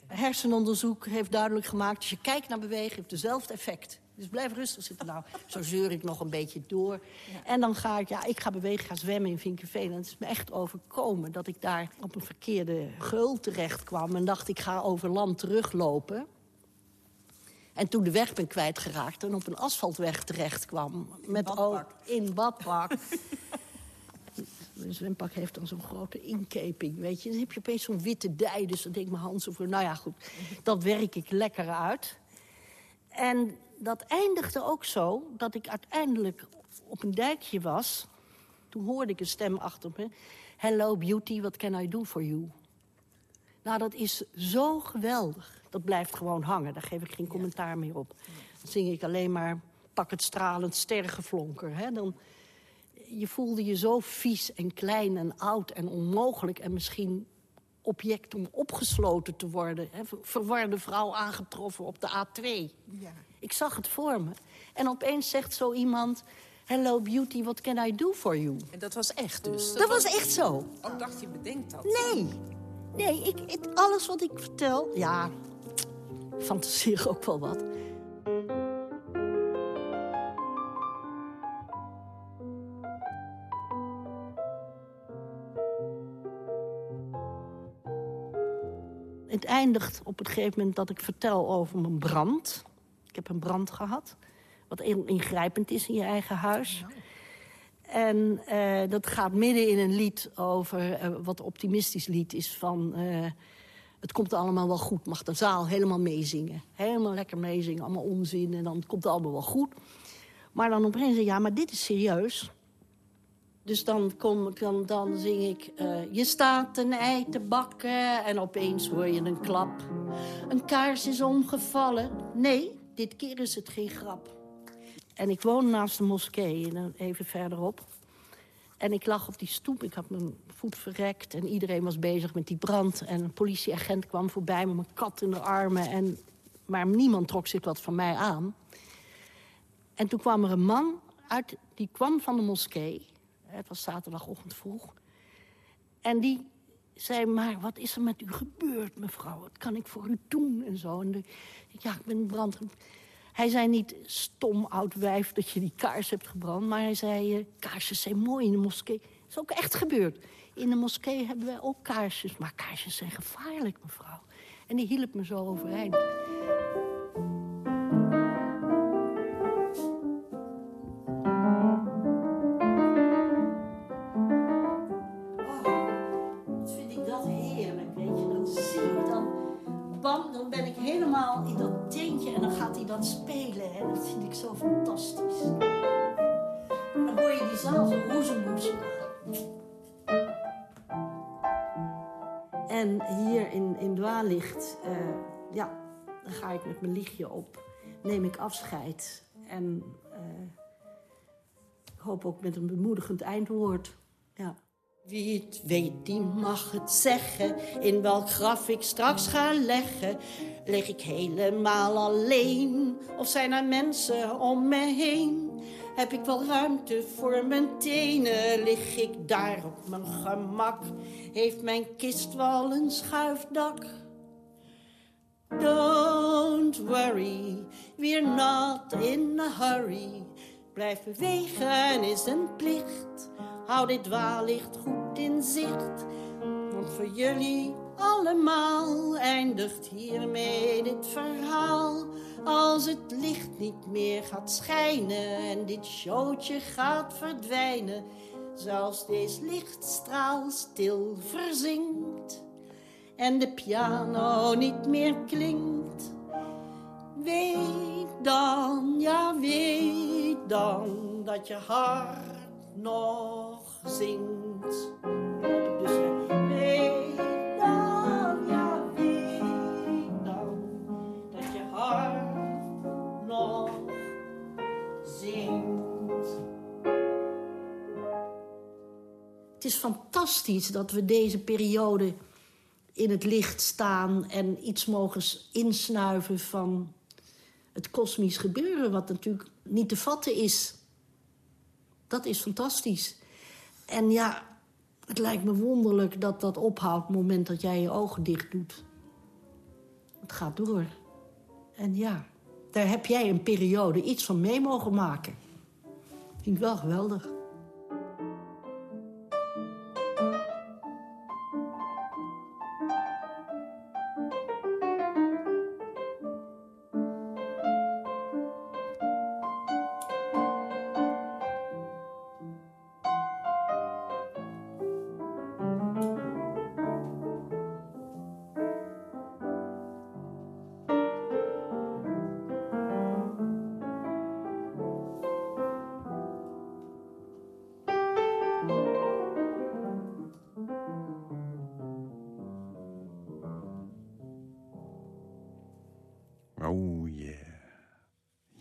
Hersenonderzoek heeft duidelijk gemaakt... als je kijkt naar bewegen, heeft dezelfde effect. Dus blijf rustig zitten. Nou, zo zeur ik nog een beetje door. En dan ga ik, ja, ik ga bewegen, ga zwemmen in Vinkenveen. En het is me echt overkomen dat ik daar op een verkeerde geul terecht kwam. En dacht, ik ga over land teruglopen. En toen de weg ben kwijtgeraakt en op een asfaltweg terecht kwam. Met badpak. in badpak. Een zwempak heeft dan zo'n grote inkeping, weet je. Dan heb je opeens zo'n witte dij, dus dan denk ik mijn hand zo voor... nou ja, goed, dat werk ik lekker uit. En dat eindigde ook zo dat ik uiteindelijk op een dijkje was. Toen hoorde ik een stem achter me. Hello beauty, what can I do for you? Nou, dat is zo geweldig. Dat blijft gewoon hangen, daar geef ik geen commentaar meer op. Dan zing ik alleen maar pak het stralend stergeflonker. Hè? Dan, je voelde je zo vies en klein en oud en onmogelijk... en misschien object om opgesloten te worden. Hè? Verwarde vrouw aangetroffen op de A2. Ja. Ik zag het voor me. En opeens zegt zo iemand... Hello beauty, what can I do for you? En dat was echt dus? Dat, was echt zo. Oh, dacht je, bedenkt dat? Nee. Nee, ik, alles wat ik vertel... Ja, fantaseer ook wel wat. het eindigt op een gegeven moment dat ik vertel over mijn brand. Ik heb een brand gehad, wat heel ingrijpend is in je eigen huis. En uh, dat gaat midden in een lied over, uh, wat optimistisch lied is van... Uh, het komt allemaal wel goed, mag de zaal helemaal meezingen. Helemaal lekker meezingen, allemaal onzin en dan komt het allemaal wel goed. Maar dan opeens ja, maar dit is serieus. Dus dan, kom, dan, dan zing ik... Je staat een ei te bakken en opeens hoor je een klap. Een kaars is omgevallen. Nee, dit keer is het geen grap. En ik woon naast de moskee, even verderop. En ik lag op die stoep, ik had mijn voet verrekt... en iedereen was bezig met die brand. En een politieagent kwam voorbij met mijn kat in de armen. En, maar niemand trok zich wat van mij aan. En toen kwam er een man, uit, die kwam van de moskee. Het was zaterdagochtend vroeg. En die zei, maar wat is er met u gebeurd, mevrouw? Wat kan ik voor u doen? En zo. En ja, ik ben brand... Hij zei niet, stom oud wijf, dat je die kaars hebt gebrand. Maar hij zei, uh, kaarsjes zijn mooi in de moskee. Dat is ook echt gebeurd. In de moskee hebben wij ook kaarsjes. Maar kaarsjes zijn gevaarlijk, mevrouw. En die hielp me zo overeind. Spelen. En dat vind ik zo fantastisch. Dan hoor je die zaal zo roezemoes. En hier in, in Dwaallicht, uh, ja, dan ga ik met mijn lichtje op. Neem ik afscheid. En ik hoop ook met een bemoedigend eindwoord. Ja. Wie het weet, die mag het zeggen. In welk graf ik straks ga leggen. Lig ik helemaal alleen? Of zijn er mensen om me heen? Heb ik wel ruimte voor mijn tenen? Lig ik daar op mijn gemak? Heeft mijn kist wel een schuifdak? Don't worry, we're not in a hurry. Blijf bewegen is een plicht. Hou dit dwaallicht goed in zicht. Want voor jullie allemaal eindigt hiermee dit verhaal. Als het licht niet meer gaat schijnen en dit showtje gaat verdwijnen. Zelfs deze lichtstraal stil verzinkt en de piano niet meer klinkt. Weet dan, ja weet dan dat je hart nog zingt. Dus weet dan, dat je hart nog. Het is fantastisch dat we deze periode in het licht staan en iets mogen insnuiven van het kosmisch gebeuren, wat natuurlijk niet te vatten is. Dat is fantastisch. En ja, het lijkt me wonderlijk dat dat ophoudt... op het moment dat jij je ogen dicht doet. Het gaat door. En ja, daar heb jij een periode iets van mee mogen maken. Vind ik wel geweldig.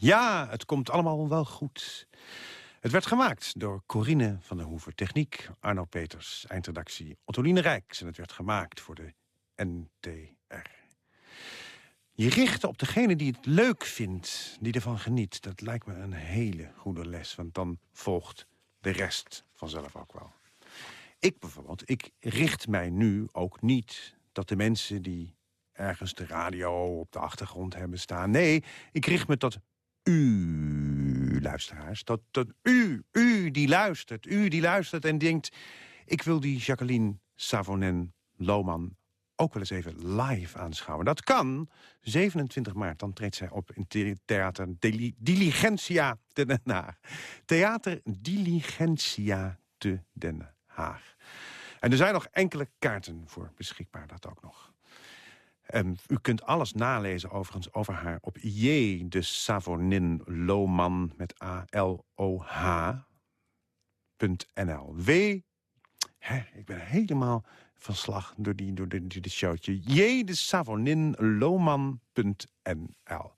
Ja, het komt allemaal wel goed. Het werd gemaakt door Corine van der Hoeven. Techniek, Arno Peters. Eindredactie, Ottoline Rijks. En het werd gemaakt voor de NTR. Je richten op degene die het leuk vindt, die ervan geniet. Dat lijkt me een hele goede les, want dan volgt de rest vanzelf ook wel. Ik bijvoorbeeld, ik richt mij nu ook niet dat de mensen die ergens de radio op de achtergrond hebben staan. Nee, ik richt me tot u, luisteraars. Dat, dat u, u die luistert, u die luistert en denkt... ik wil die Jacqueline Savonen Lohman ook wel eens even live aanschouwen. Dat kan. 27 maart, dan treedt zij op in Theater Diligentia te Den Haag. Theater Diligentia te Den Haag. En er zijn nog enkele kaarten voor beschikbaar, dat ook nog. Um, u kunt alles nalezen overigens over haar op J. de Savonin Lohman met A-L-O-H.nl. W. Hè, ik ben helemaal van slag door die, door de showtje. J. de Savonin Lohman.nl.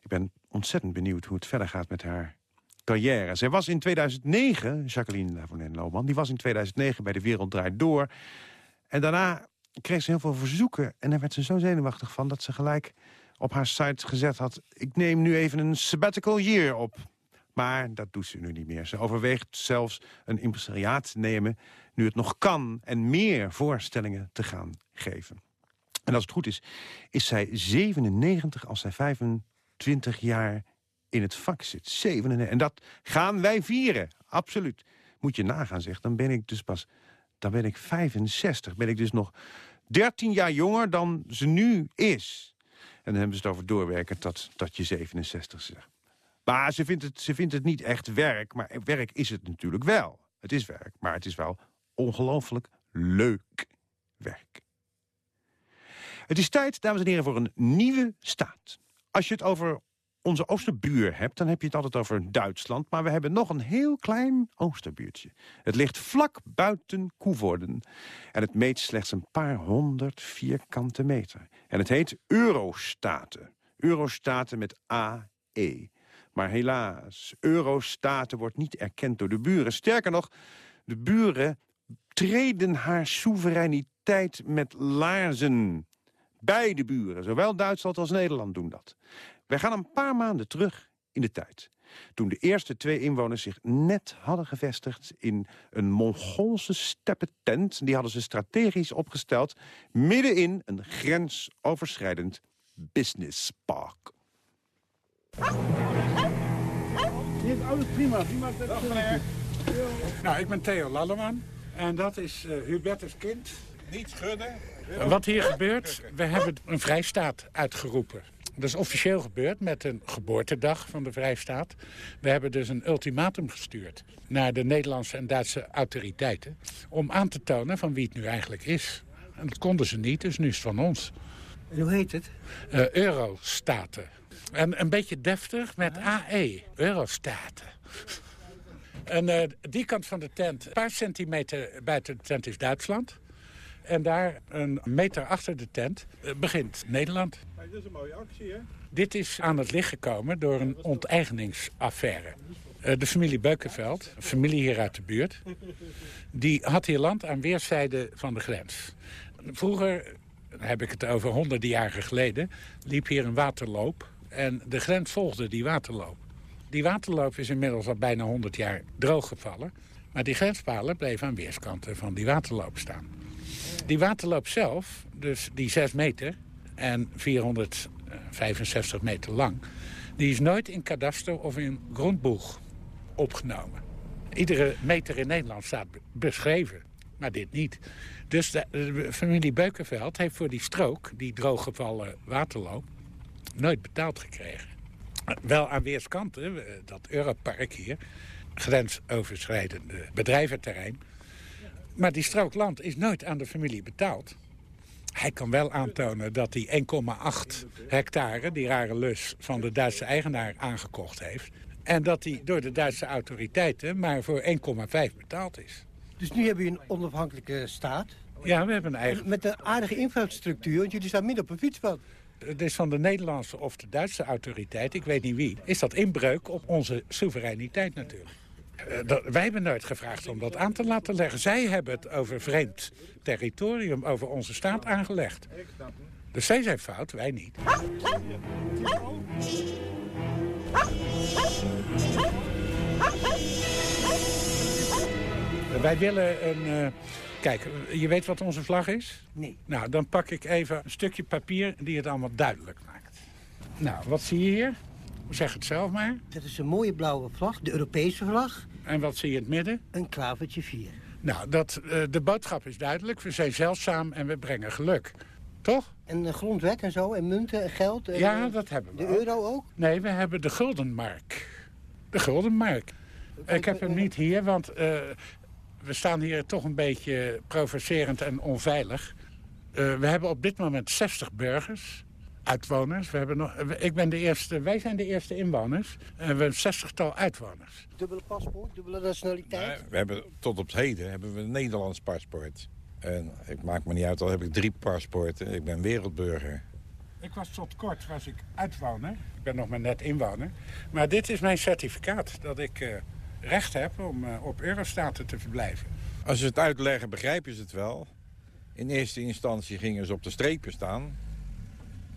Ik ben ontzettend benieuwd hoe het verder gaat met haar carrière. Zij was in 2009, Jacqueline van Lohman, die was in 2009 bij De Wereld Draait Door. En daarna kreeg ze heel veel verzoeken. En daar werd ze zo zenuwachtig van dat ze gelijk op haar site gezet had... ik neem nu even een sabbatical year op. Maar dat doet ze nu niet meer. Ze overweegt zelfs een impresariaat te nemen... nu het nog kan en meer voorstellingen te gaan geven. En als het goed is, is zij 97 als zij 25 jaar in het vak zit. 97. En dat gaan wij vieren, absoluut. Moet je nagaan, zeg. Dan ben ik dus pas... Dan ben ik 65. Ben ik dus nog 13 jaar jonger dan ze nu is. En dan hebben ze het over doorwerken tot, tot je 67 zegt. Maar ze vindt, het, ze vindt het niet echt werk. Maar werk is het natuurlijk wel. Het is werk, maar het is wel ongelooflijk leuk werk. Het is tijd, dames en heren, voor een nieuwe staat. Als je het over onze oosterbuur hebt, dan heb je het altijd over Duitsland. Maar we hebben nog een heel klein oosterbuurtje. Het ligt vlak buiten Koevoorden. En het meet slechts een paar honderd vierkante meter. En het heet Eurostaten. Eurostaten met AE. Maar helaas, Eurostaten wordt niet erkend door de buren. Sterker nog, de buren treden haar soevereiniteit met laarzen. Beide buren, zowel Duitsland als Nederland doen dat. Wij gaan een paar maanden terug in de tijd. Toen de eerste twee inwoners zich net hadden gevestigd in een Mongoolse steppentent. Die hadden ze strategisch opgesteld midden in een grensoverschrijdend businesspark. Dit is alles prima. Nou, ik ben Theo Lalleman en dat is uh, Hubertus kind. Niet schudden. Wat hier gebeurt, we hebben een vrijstaat uitgeroepen. Dat is officieel gebeurd met een geboortedag van de Vrijstaat. We hebben dus een ultimatum gestuurd naar de Nederlandse en Duitse autoriteiten... om aan te tonen van wie het nu eigenlijk is. En dat konden ze niet, dus nu is het van ons. En hoe heet het? Uh, Eurostaten. En een beetje deftig met AE, Eurostaten. En uh, die kant van de tent, een paar centimeter buiten de tent is Duitsland. En daar, een meter achter de tent, uh, begint Nederland. Dit is een mooie actie, hè? Dit is aan het licht gekomen door een onteigeningsaffaire. Uh, de familie Beukenveld, een familie hier uit de buurt... die had hier land aan weerszijden van de grens. Vroeger, heb ik het over honderden jaren geleden... liep hier een waterloop en de grens volgde die waterloop. Die waterloop is inmiddels al bijna 100 jaar drooggevallen... maar die grenspalen bleven aan weerskanten van die waterloop staan. Die waterloop zelf, dus die 6 meter en 465 meter lang... die is nooit in kadaster of in grondboeg opgenomen. Iedere meter in Nederland staat beschreven, maar dit niet. Dus de, familie Beukenveld heeft voor die strook, die drooggevallen waterloop... nooit betaald gekregen. Wel aan weerskanten, dat Europark hier, grensoverschrijdende bedrijventerrein... Maar die strook land is nooit aan de familie betaald. Hij kan wel aantonen dat hij 1,8 hectare, die rare lus, van de Duitse eigenaar aangekocht heeft. En dat hij door de Duitse autoriteiten maar voor 1,5 betaald is. Dus nu hebben jullie een onafhankelijke staat? Ja, we hebben een eigen... Met een aardige infrastructuur, want jullie staan midden op een fietspad. Het is van de Nederlandse of de Duitse autoriteit, ik weet niet wie... is dat inbreuk op onze soevereiniteit natuurlijk. Dat, wij hebben nooit gevraagd om dat aan te laten leggen. Zij hebben het over vreemd territorium, over onze staat aangelegd. Dus zij zijn fout, wij niet. Wij willen een... Uh, kijk, je weet wat onze vlag is? Nee. Nou, dan pak ik even een stukje papier die het allemaal duidelijk maakt. Nou, wat zie je hier? Zeg het zelf maar. Dat is een mooie blauwe vlag, de Europese vlag. En wat zie je in het midden? Een klavertje 4. Nou, dat, uh, de boodschap is duidelijk. We zijn zeldzaam en we brengen geluk. Toch? En de grondwet en zo, en munten en geld? En ja, dat hebben we De euro ook? Nee, we hebben de guldenmark. De guldenmark. Ik heb hem niet hier, want uh, we staan hier toch een beetje provocerend en onveilig. Uh, we hebben op dit moment 60 burgers uitwoners. We hebben nog, ik ben de eerste, wij zijn de eerste inwoners. En we hebben een zestigtal uitwoners. Dubbele paspoort, dubbele nationaliteit? Nee, we hebben, tot op het heden hebben we een Nederlands paspoort. En ik maak me niet uit, al heb ik drie paspoorten. Ik ben wereldburger. Ik was tot kort was ik uitwoner. Ik ben nog maar net inwoner. Maar dit is mijn certificaat dat ik eh, recht heb om eh, op Eurostaten te verblijven. Als ze het uitleggen, begrijpen ze het wel. In eerste instantie gingen ze op de strepen staan.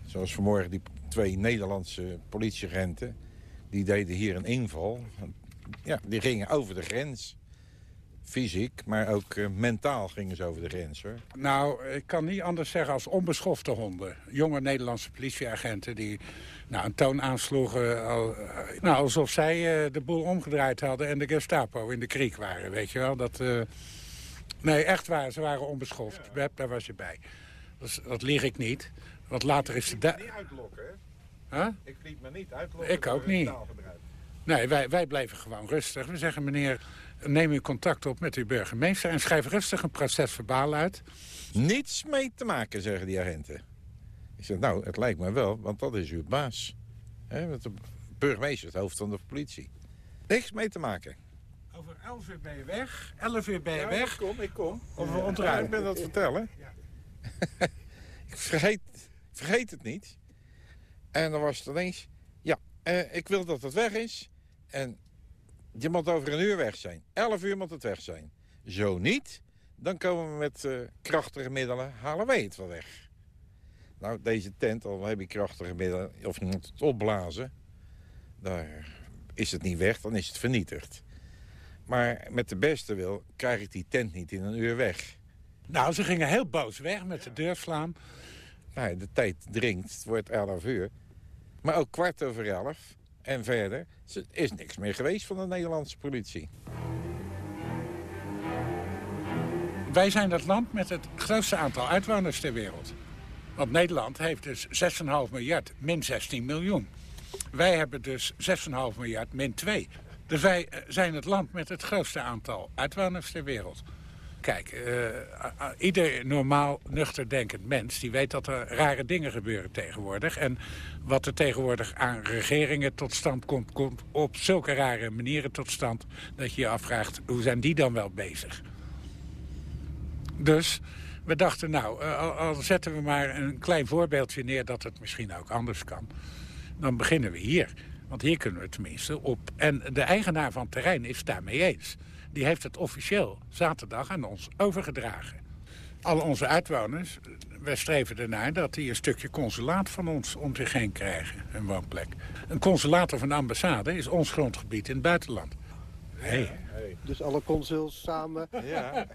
Zoals vanmorgen die twee Nederlandse politieagenten. Die deden hier een inval. Ja, die gingen over de grens. Fysiek, maar ook eh, mentaal gingen ze over de grens, hoor. Nou, ik kan niet anders zeggen als onbeschofte honden. Jonge Nederlandse politieagenten die nou, een toon aansloegen... Eh, nou, alsof zij eh, de boel omgedraaid hadden en de Gestapo in de kriek waren, weet je wel. Dat, nee, echt waar, ze waren onbeschoft. Daar was je bij. Dus, dat lieg ik niet. Want later is de... da- niet uitlokken, Huh? Ik liet me niet uitlokken. Ik ook niet. Nee, wij, wij blijven gewoon rustig. We zeggen, meneer, neem u contact op met uw burgemeester... en schrijf rustig een proces verbaal uit. Niets mee te maken, zeggen die agenten. Ik zeg, nou, het lijkt me wel, want dat is uw baas. Hè, want de burgemeester is het hoofd van de politie. Niks mee te maken. Over 11 uur ben je weg. 11 uur ben je Ja, weg. ik kom, ik kom. Of we Ja, ontruimen. ik ben dat vertellen. ik vergeet, vergeet het niet. En dan was het ineens... Ja, eh, ik wil dat het weg is. En je moet over een uur weg zijn. 11 uur moet het weg zijn. Zo niet, dan komen we met eh, krachtige middelen, halen wij het wel weg. Nou, deze tent, al heb je krachtige middelen, of je moet het opblazen... daar is het niet weg, dan is het vernietigd. Maar met de beste wil krijg ik die tent niet in een uur weg. Nou, ze gingen heel boos weg met de deur slaan. De tijd dringt, het wordt 11 uur. Maar ook kwart over 11 en verder is- niks meer geweest van de Nederlandse politie. Wij zijn het land met het grootste aantal uitwoners ter wereld. Want Nederland heeft dus 6,5 miljard, min 16 miljoen. Wij hebben dus 6,5 miljard, min 2. Dus wij eh, zijn het land met het grootste aantal uitwoners ter wereld. Kijk, eh, ieder normaal nuchter denkend mens... die weet dat er rare dingen gebeuren tegenwoordig. En wat er tegenwoordig aan regeringen tot stand komt... komt op zulke rare manieren tot stand... dat je je afvraagt, hoe zijn die dan wel bezig? Dus we dachten, nou, eh, al zetten we maar een klein voorbeeldje neer... dat het misschien ook anders kan. Dan beginnen we hier. Want hier kunnen we tenminste op. En de eigenaar van het terrein is het daarmee eens. Die heeft het officieel zaterdag aan ons overgedragen. Al onze uitwoners, wij streven ernaar dat die een stukje consulaat van ons om zich heen krijgen, een woonplek. Een consulaat of een ambassade is ons grondgebied in het buitenland. Hey. Dus alle consuls samen. Ja,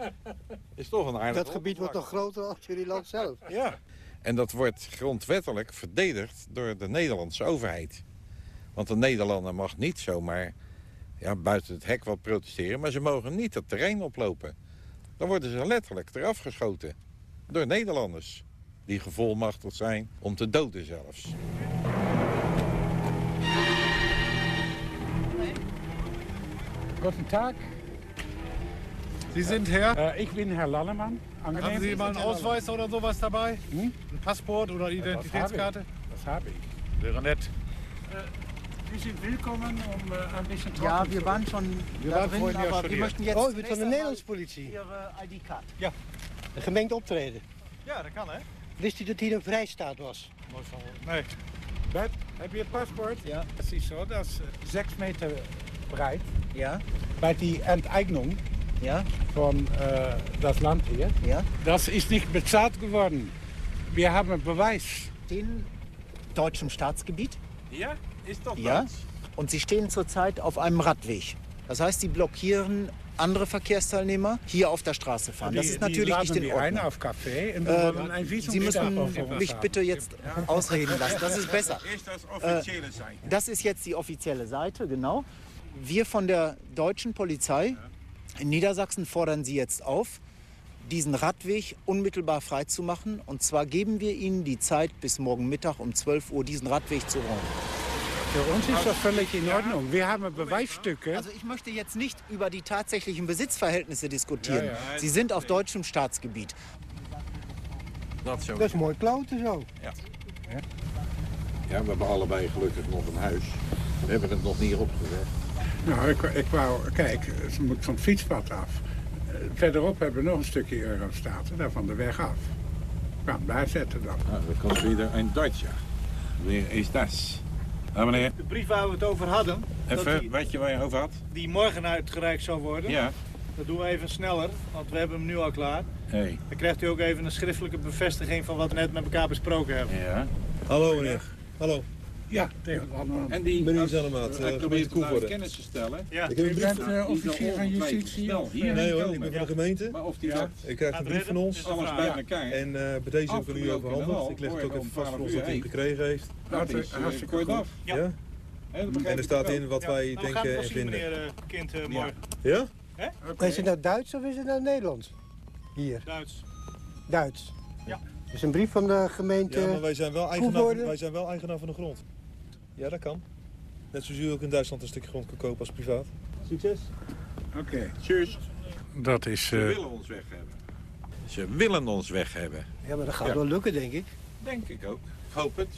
is toch een aardig Dat gebied wordt nog groter als jullie land zelf. Ja. En dat wordt grondwettelijk verdedigd door de Nederlandse overheid. Want de Nederlander mag niet zomaar ja, buiten het hek wat protesteren... maar ze mogen niet het terrein oplopen. Dan worden ze letterlijk eraf geschoten. Door Nederlanders. Die gevolmachtigd zijn om te doden zelfs. Guten Tag. Sie sind Herr? Äh, ich bin Herr Lallemann. Angenehm. Haben Sie mal einen Ausweis oder sowas dabei? Hm? Ein Passport oder Identitätskarte? Das habe ich. Wäre nett. Sie sind willkommen, um äh, ein bisschen Ja, trocken wir zu- waren schon Wir da waren drin, vorhin ja aber schon wir möchten jetzt Oh, u bent van de Nederlandse politie? Ihre ID-kaart. Ja. Een gemengd optreden. Ja, dat kan hè? Wist u dat hier een vrijstaat was? Nee. Bert, heb je het paspoort? Ja. Het is zo, dat is eh, 6 meter breit. Ja, Bei die Enteignung ja, von äh, das Land hier, ja. das ist nicht bezahlt geworden. Wir haben Beweis. In deutschem Staatsgebiet. Ja, is dat Ja. Und Sie stehen zurzeit auf einem Radweg. Das heißt, Sie blockieren andere Verkehrsteilnehmer hier auf der Straße fahren. Das Die- ist die natürlich nicht in Ordnung. auf Café und wollen ein Sie müssen mich bitte jetzt ausreden lassen. Das ist besser. Is dat Äh? Das ist jetzt die offizielle Seite, genau. Wir von der deutschen Polizei in Niedersachsen fordern Sie jetzt auf, diesen Radweg unmittelbar freizumachen. Und zwar geben wir Ihnen die Zeit bis morgen Mittag um 12 Uhr, diesen Radweg zu räumen. Für uns ist das völlig in Ordnung. Wir haben Beweisstücke. Also ich möchte jetzt nicht über die tatsächlichen Besitzverhältnisse diskutieren. Sie sind auf deutschem Staatsgebiet. Dat. Dat is mooi kloten zo. Ja, we hebben allebei gelukkig nog een huis. We hebben het nog niet opgezet. Nou, ik, ik wou, kijk, ze moet van het fietspad af. Eh, Verderop hebben we nog een stukje Eurostaten, daar van de weg af. Ik hem daar zetten dan. Ah, dan komt weer een Duitser. Weer is dat. Meneer, De brief waar we het over hadden, dat even die, wat je waar je over had. die morgen uitgereikt zou worden, Ja. dat doen we even sneller, want we hebben hem nu al klaar. Hey. Dan krijgt u ook even een schriftelijke bevestiging van wat we net met elkaar besproken hebben. Ja. Hallo meneer. Hallo. Ja, En die... Meneer eh, probeert gemeente het kennis te stellen. Ja. Ik heb een brief. Die zal ongetwijfeld snel hier Nee hoor, ik ben van de gemeente. Maar of die Ja. Ik krijg een brief van ons. alles bij elkaar... En eh, bij deze heb ik Afgelopen overhandigd. Ik leg het ook even vast voor 12 ons dat hij uur hem gekregen heeft. Dat is hartstikke kort af. Ja. En er staat in wat wij Nou, denken en vinden. meneer eh, Kind, eh, morgen. Ja? Hè? Is het nou Duits of is het nou Nederlands? Hier, Duits. Duits. Ja. Dat is een brief van de gemeente Ja, maar wij zijn wel eigenaar, wij zijn wel eigenaar van de grond. Ja, dat kan. Net zoals u ook in Duitsland een stukje grond kan kopen als privaat. Succes. Oké, tjus. Dat is... Ze eh, willen ons weg hebben. Ze willen ons weg hebben. Ja, maar dat gaat Ja. wel lukken, denk ik. Denk ik ook. Ik hoop het.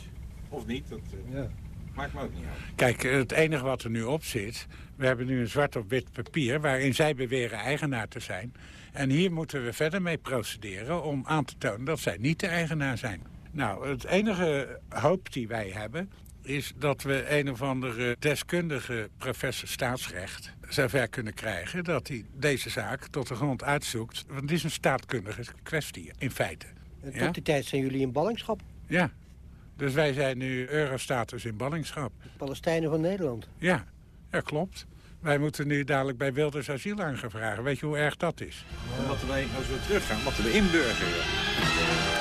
Of niet, dat eh, Ja. maakt me ook niet uit. Kijk, het enige wat er nu op zit... we hebben nu een zwart op wit papier... waarin zij beweren eigenaar te zijn. En hier moeten we verder mee procederen... om aan te tonen dat zij niet de eigenaar zijn. Nou, het enige hoop die wij hebben... is dat we een of andere deskundige professor staatsrecht... zover kunnen krijgen dat hij deze zaak tot de grond uitzoekt. Want het is een staatkundige kwestie, in feite. En tot Ja? die tijd zijn jullie in ballingschap. Ja. Dus wij zijn nu eurostatus in ballingschap. Palestijnen van Nederland. Ja, ja, klopt. Wij moeten nu dadelijk bij Wilders asiel aan gaan vragen. Weet je hoe erg dat is? Omdat wij, als we teruggaan, moeten we inburgeren.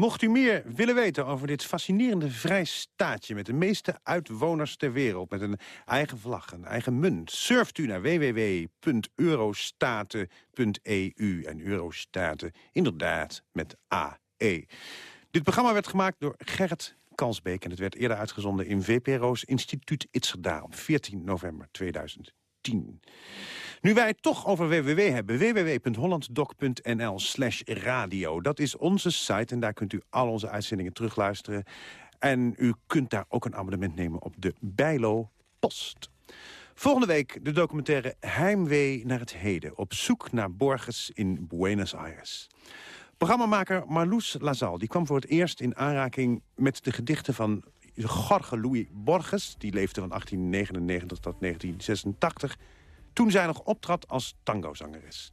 Mocht u meer willen weten over dit fascinerende vrijstaatje... met de meeste uitwoners ter wereld, met een eigen vlag, een eigen munt... surft u naar www.eurostaten.eu. En Eurostaten, inderdaad, met AE. Dit programma werd gemaakt door Gerrit Kalsbeek... en het werd eerder uitgezonden in VPRO's Instituut Itzerda... op 14 november 2010. Nu wij het toch over www hebben, www.hollanddoc.nl slash radio. Dat is onze site en daar kunt u al onze uitzendingen terugluisteren. En u kunt daar ook een abonnement nemen op de Bijlo Post. Volgende week de documentaire Heimwee naar het heden. Op zoek naar Borges in Buenos Aires. Programmamaker Marloes Lazal die kwam voor het eerst in aanraking met de gedichten van Jorge Luis Borges. Die leefde van 1899 tot 1986 toen zij nog optrad als tangozangeres.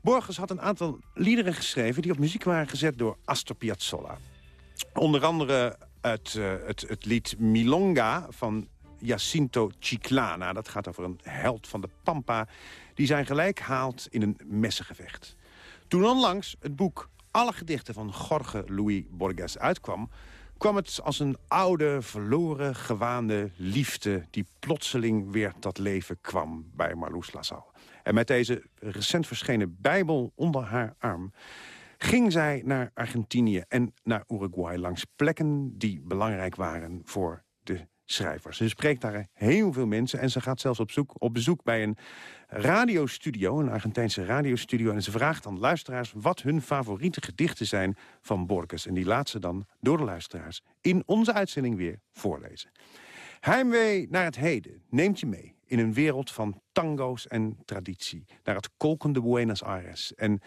Borges had een aantal liederen geschreven... die op muziek waren gezet door Astor Piazzolla. Onder andere het, eh, het, het lied Milonga van Jacinto Chiclana. Dat gaat over een held van de Pampa... die zijn gelijk haalt in een messengevecht. Toen onlangs het boek Alle gedichten van Jorge Luis Borges uitkwam kwam het als een oude, verloren, gewaande liefde... die plotseling weer tot leven kwam bij Marloes Lassalle. En met deze recent verschenen Bijbel onder haar arm... ging zij naar Argentinië en naar Uruguay... langs plekken die belangrijk waren voor schrijvers. Ze spreekt daar heel veel mensen en ze gaat zelfs op, zoek, op bezoek bij een radiostudio, een Argentijnse radiostudio. En ze vraagt aan luisteraars wat hun favoriete gedichten zijn van Borges. En die laat ze dan door de luisteraars in onze uitzending weer voorlezen. Heimwee naar het heden neemt je mee in een wereld van tango's en traditie. Naar het kolkende Buenos Aires en,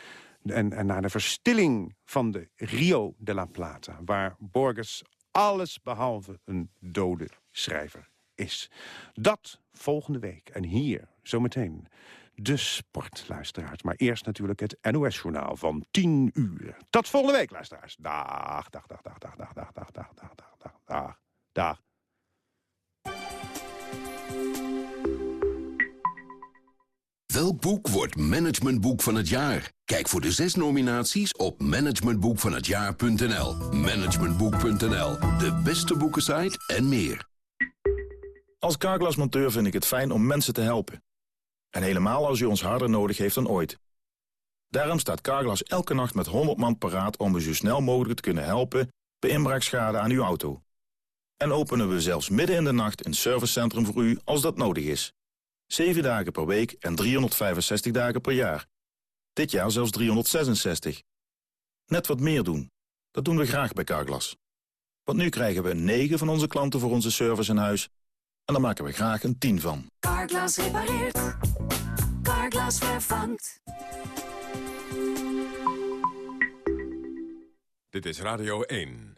en, en naar de verstilling van de Rio de la Plata... waar Borges alles behalve een dode schrijver is. Dat volgende week. En hier, zometeen, de sportluisteraars. Maar eerst natuurlijk het NOS-journaal van 10 uur. Tot volgende week, luisteraars. Dag, dag, dag, dag, dag, dag, dag, dag, dag, dag, dag, dag, dag. Welk boek wordt managementboek van het jaar? Kijk voor de zes nominaties op managementboekvanhetjaar.nl. Managementboek.nl, de beste boekensite en meer. Als carglassmonteur vind ik het fijn om mensen te helpen. En helemaal als u ons harder nodig heeft dan ooit. Daarom staat Carglass elke nacht met 100 man paraat om u zo snel mogelijk te kunnen helpen bij inbraakschade aan uw auto. En openen we zelfs midden in de nacht een servicecentrum voor u als dat nodig is. 7 dagen per week en 365 dagen per jaar. Dit jaar zelfs 366. Net wat meer doen. Dat doen we graag bij Carglass. Want nu krijgen we 9 van onze klanten voor onze service in huis. En daar maken we graag een 10 van. Carglass repareert. Carglass vervangt. Dit is Radio 1.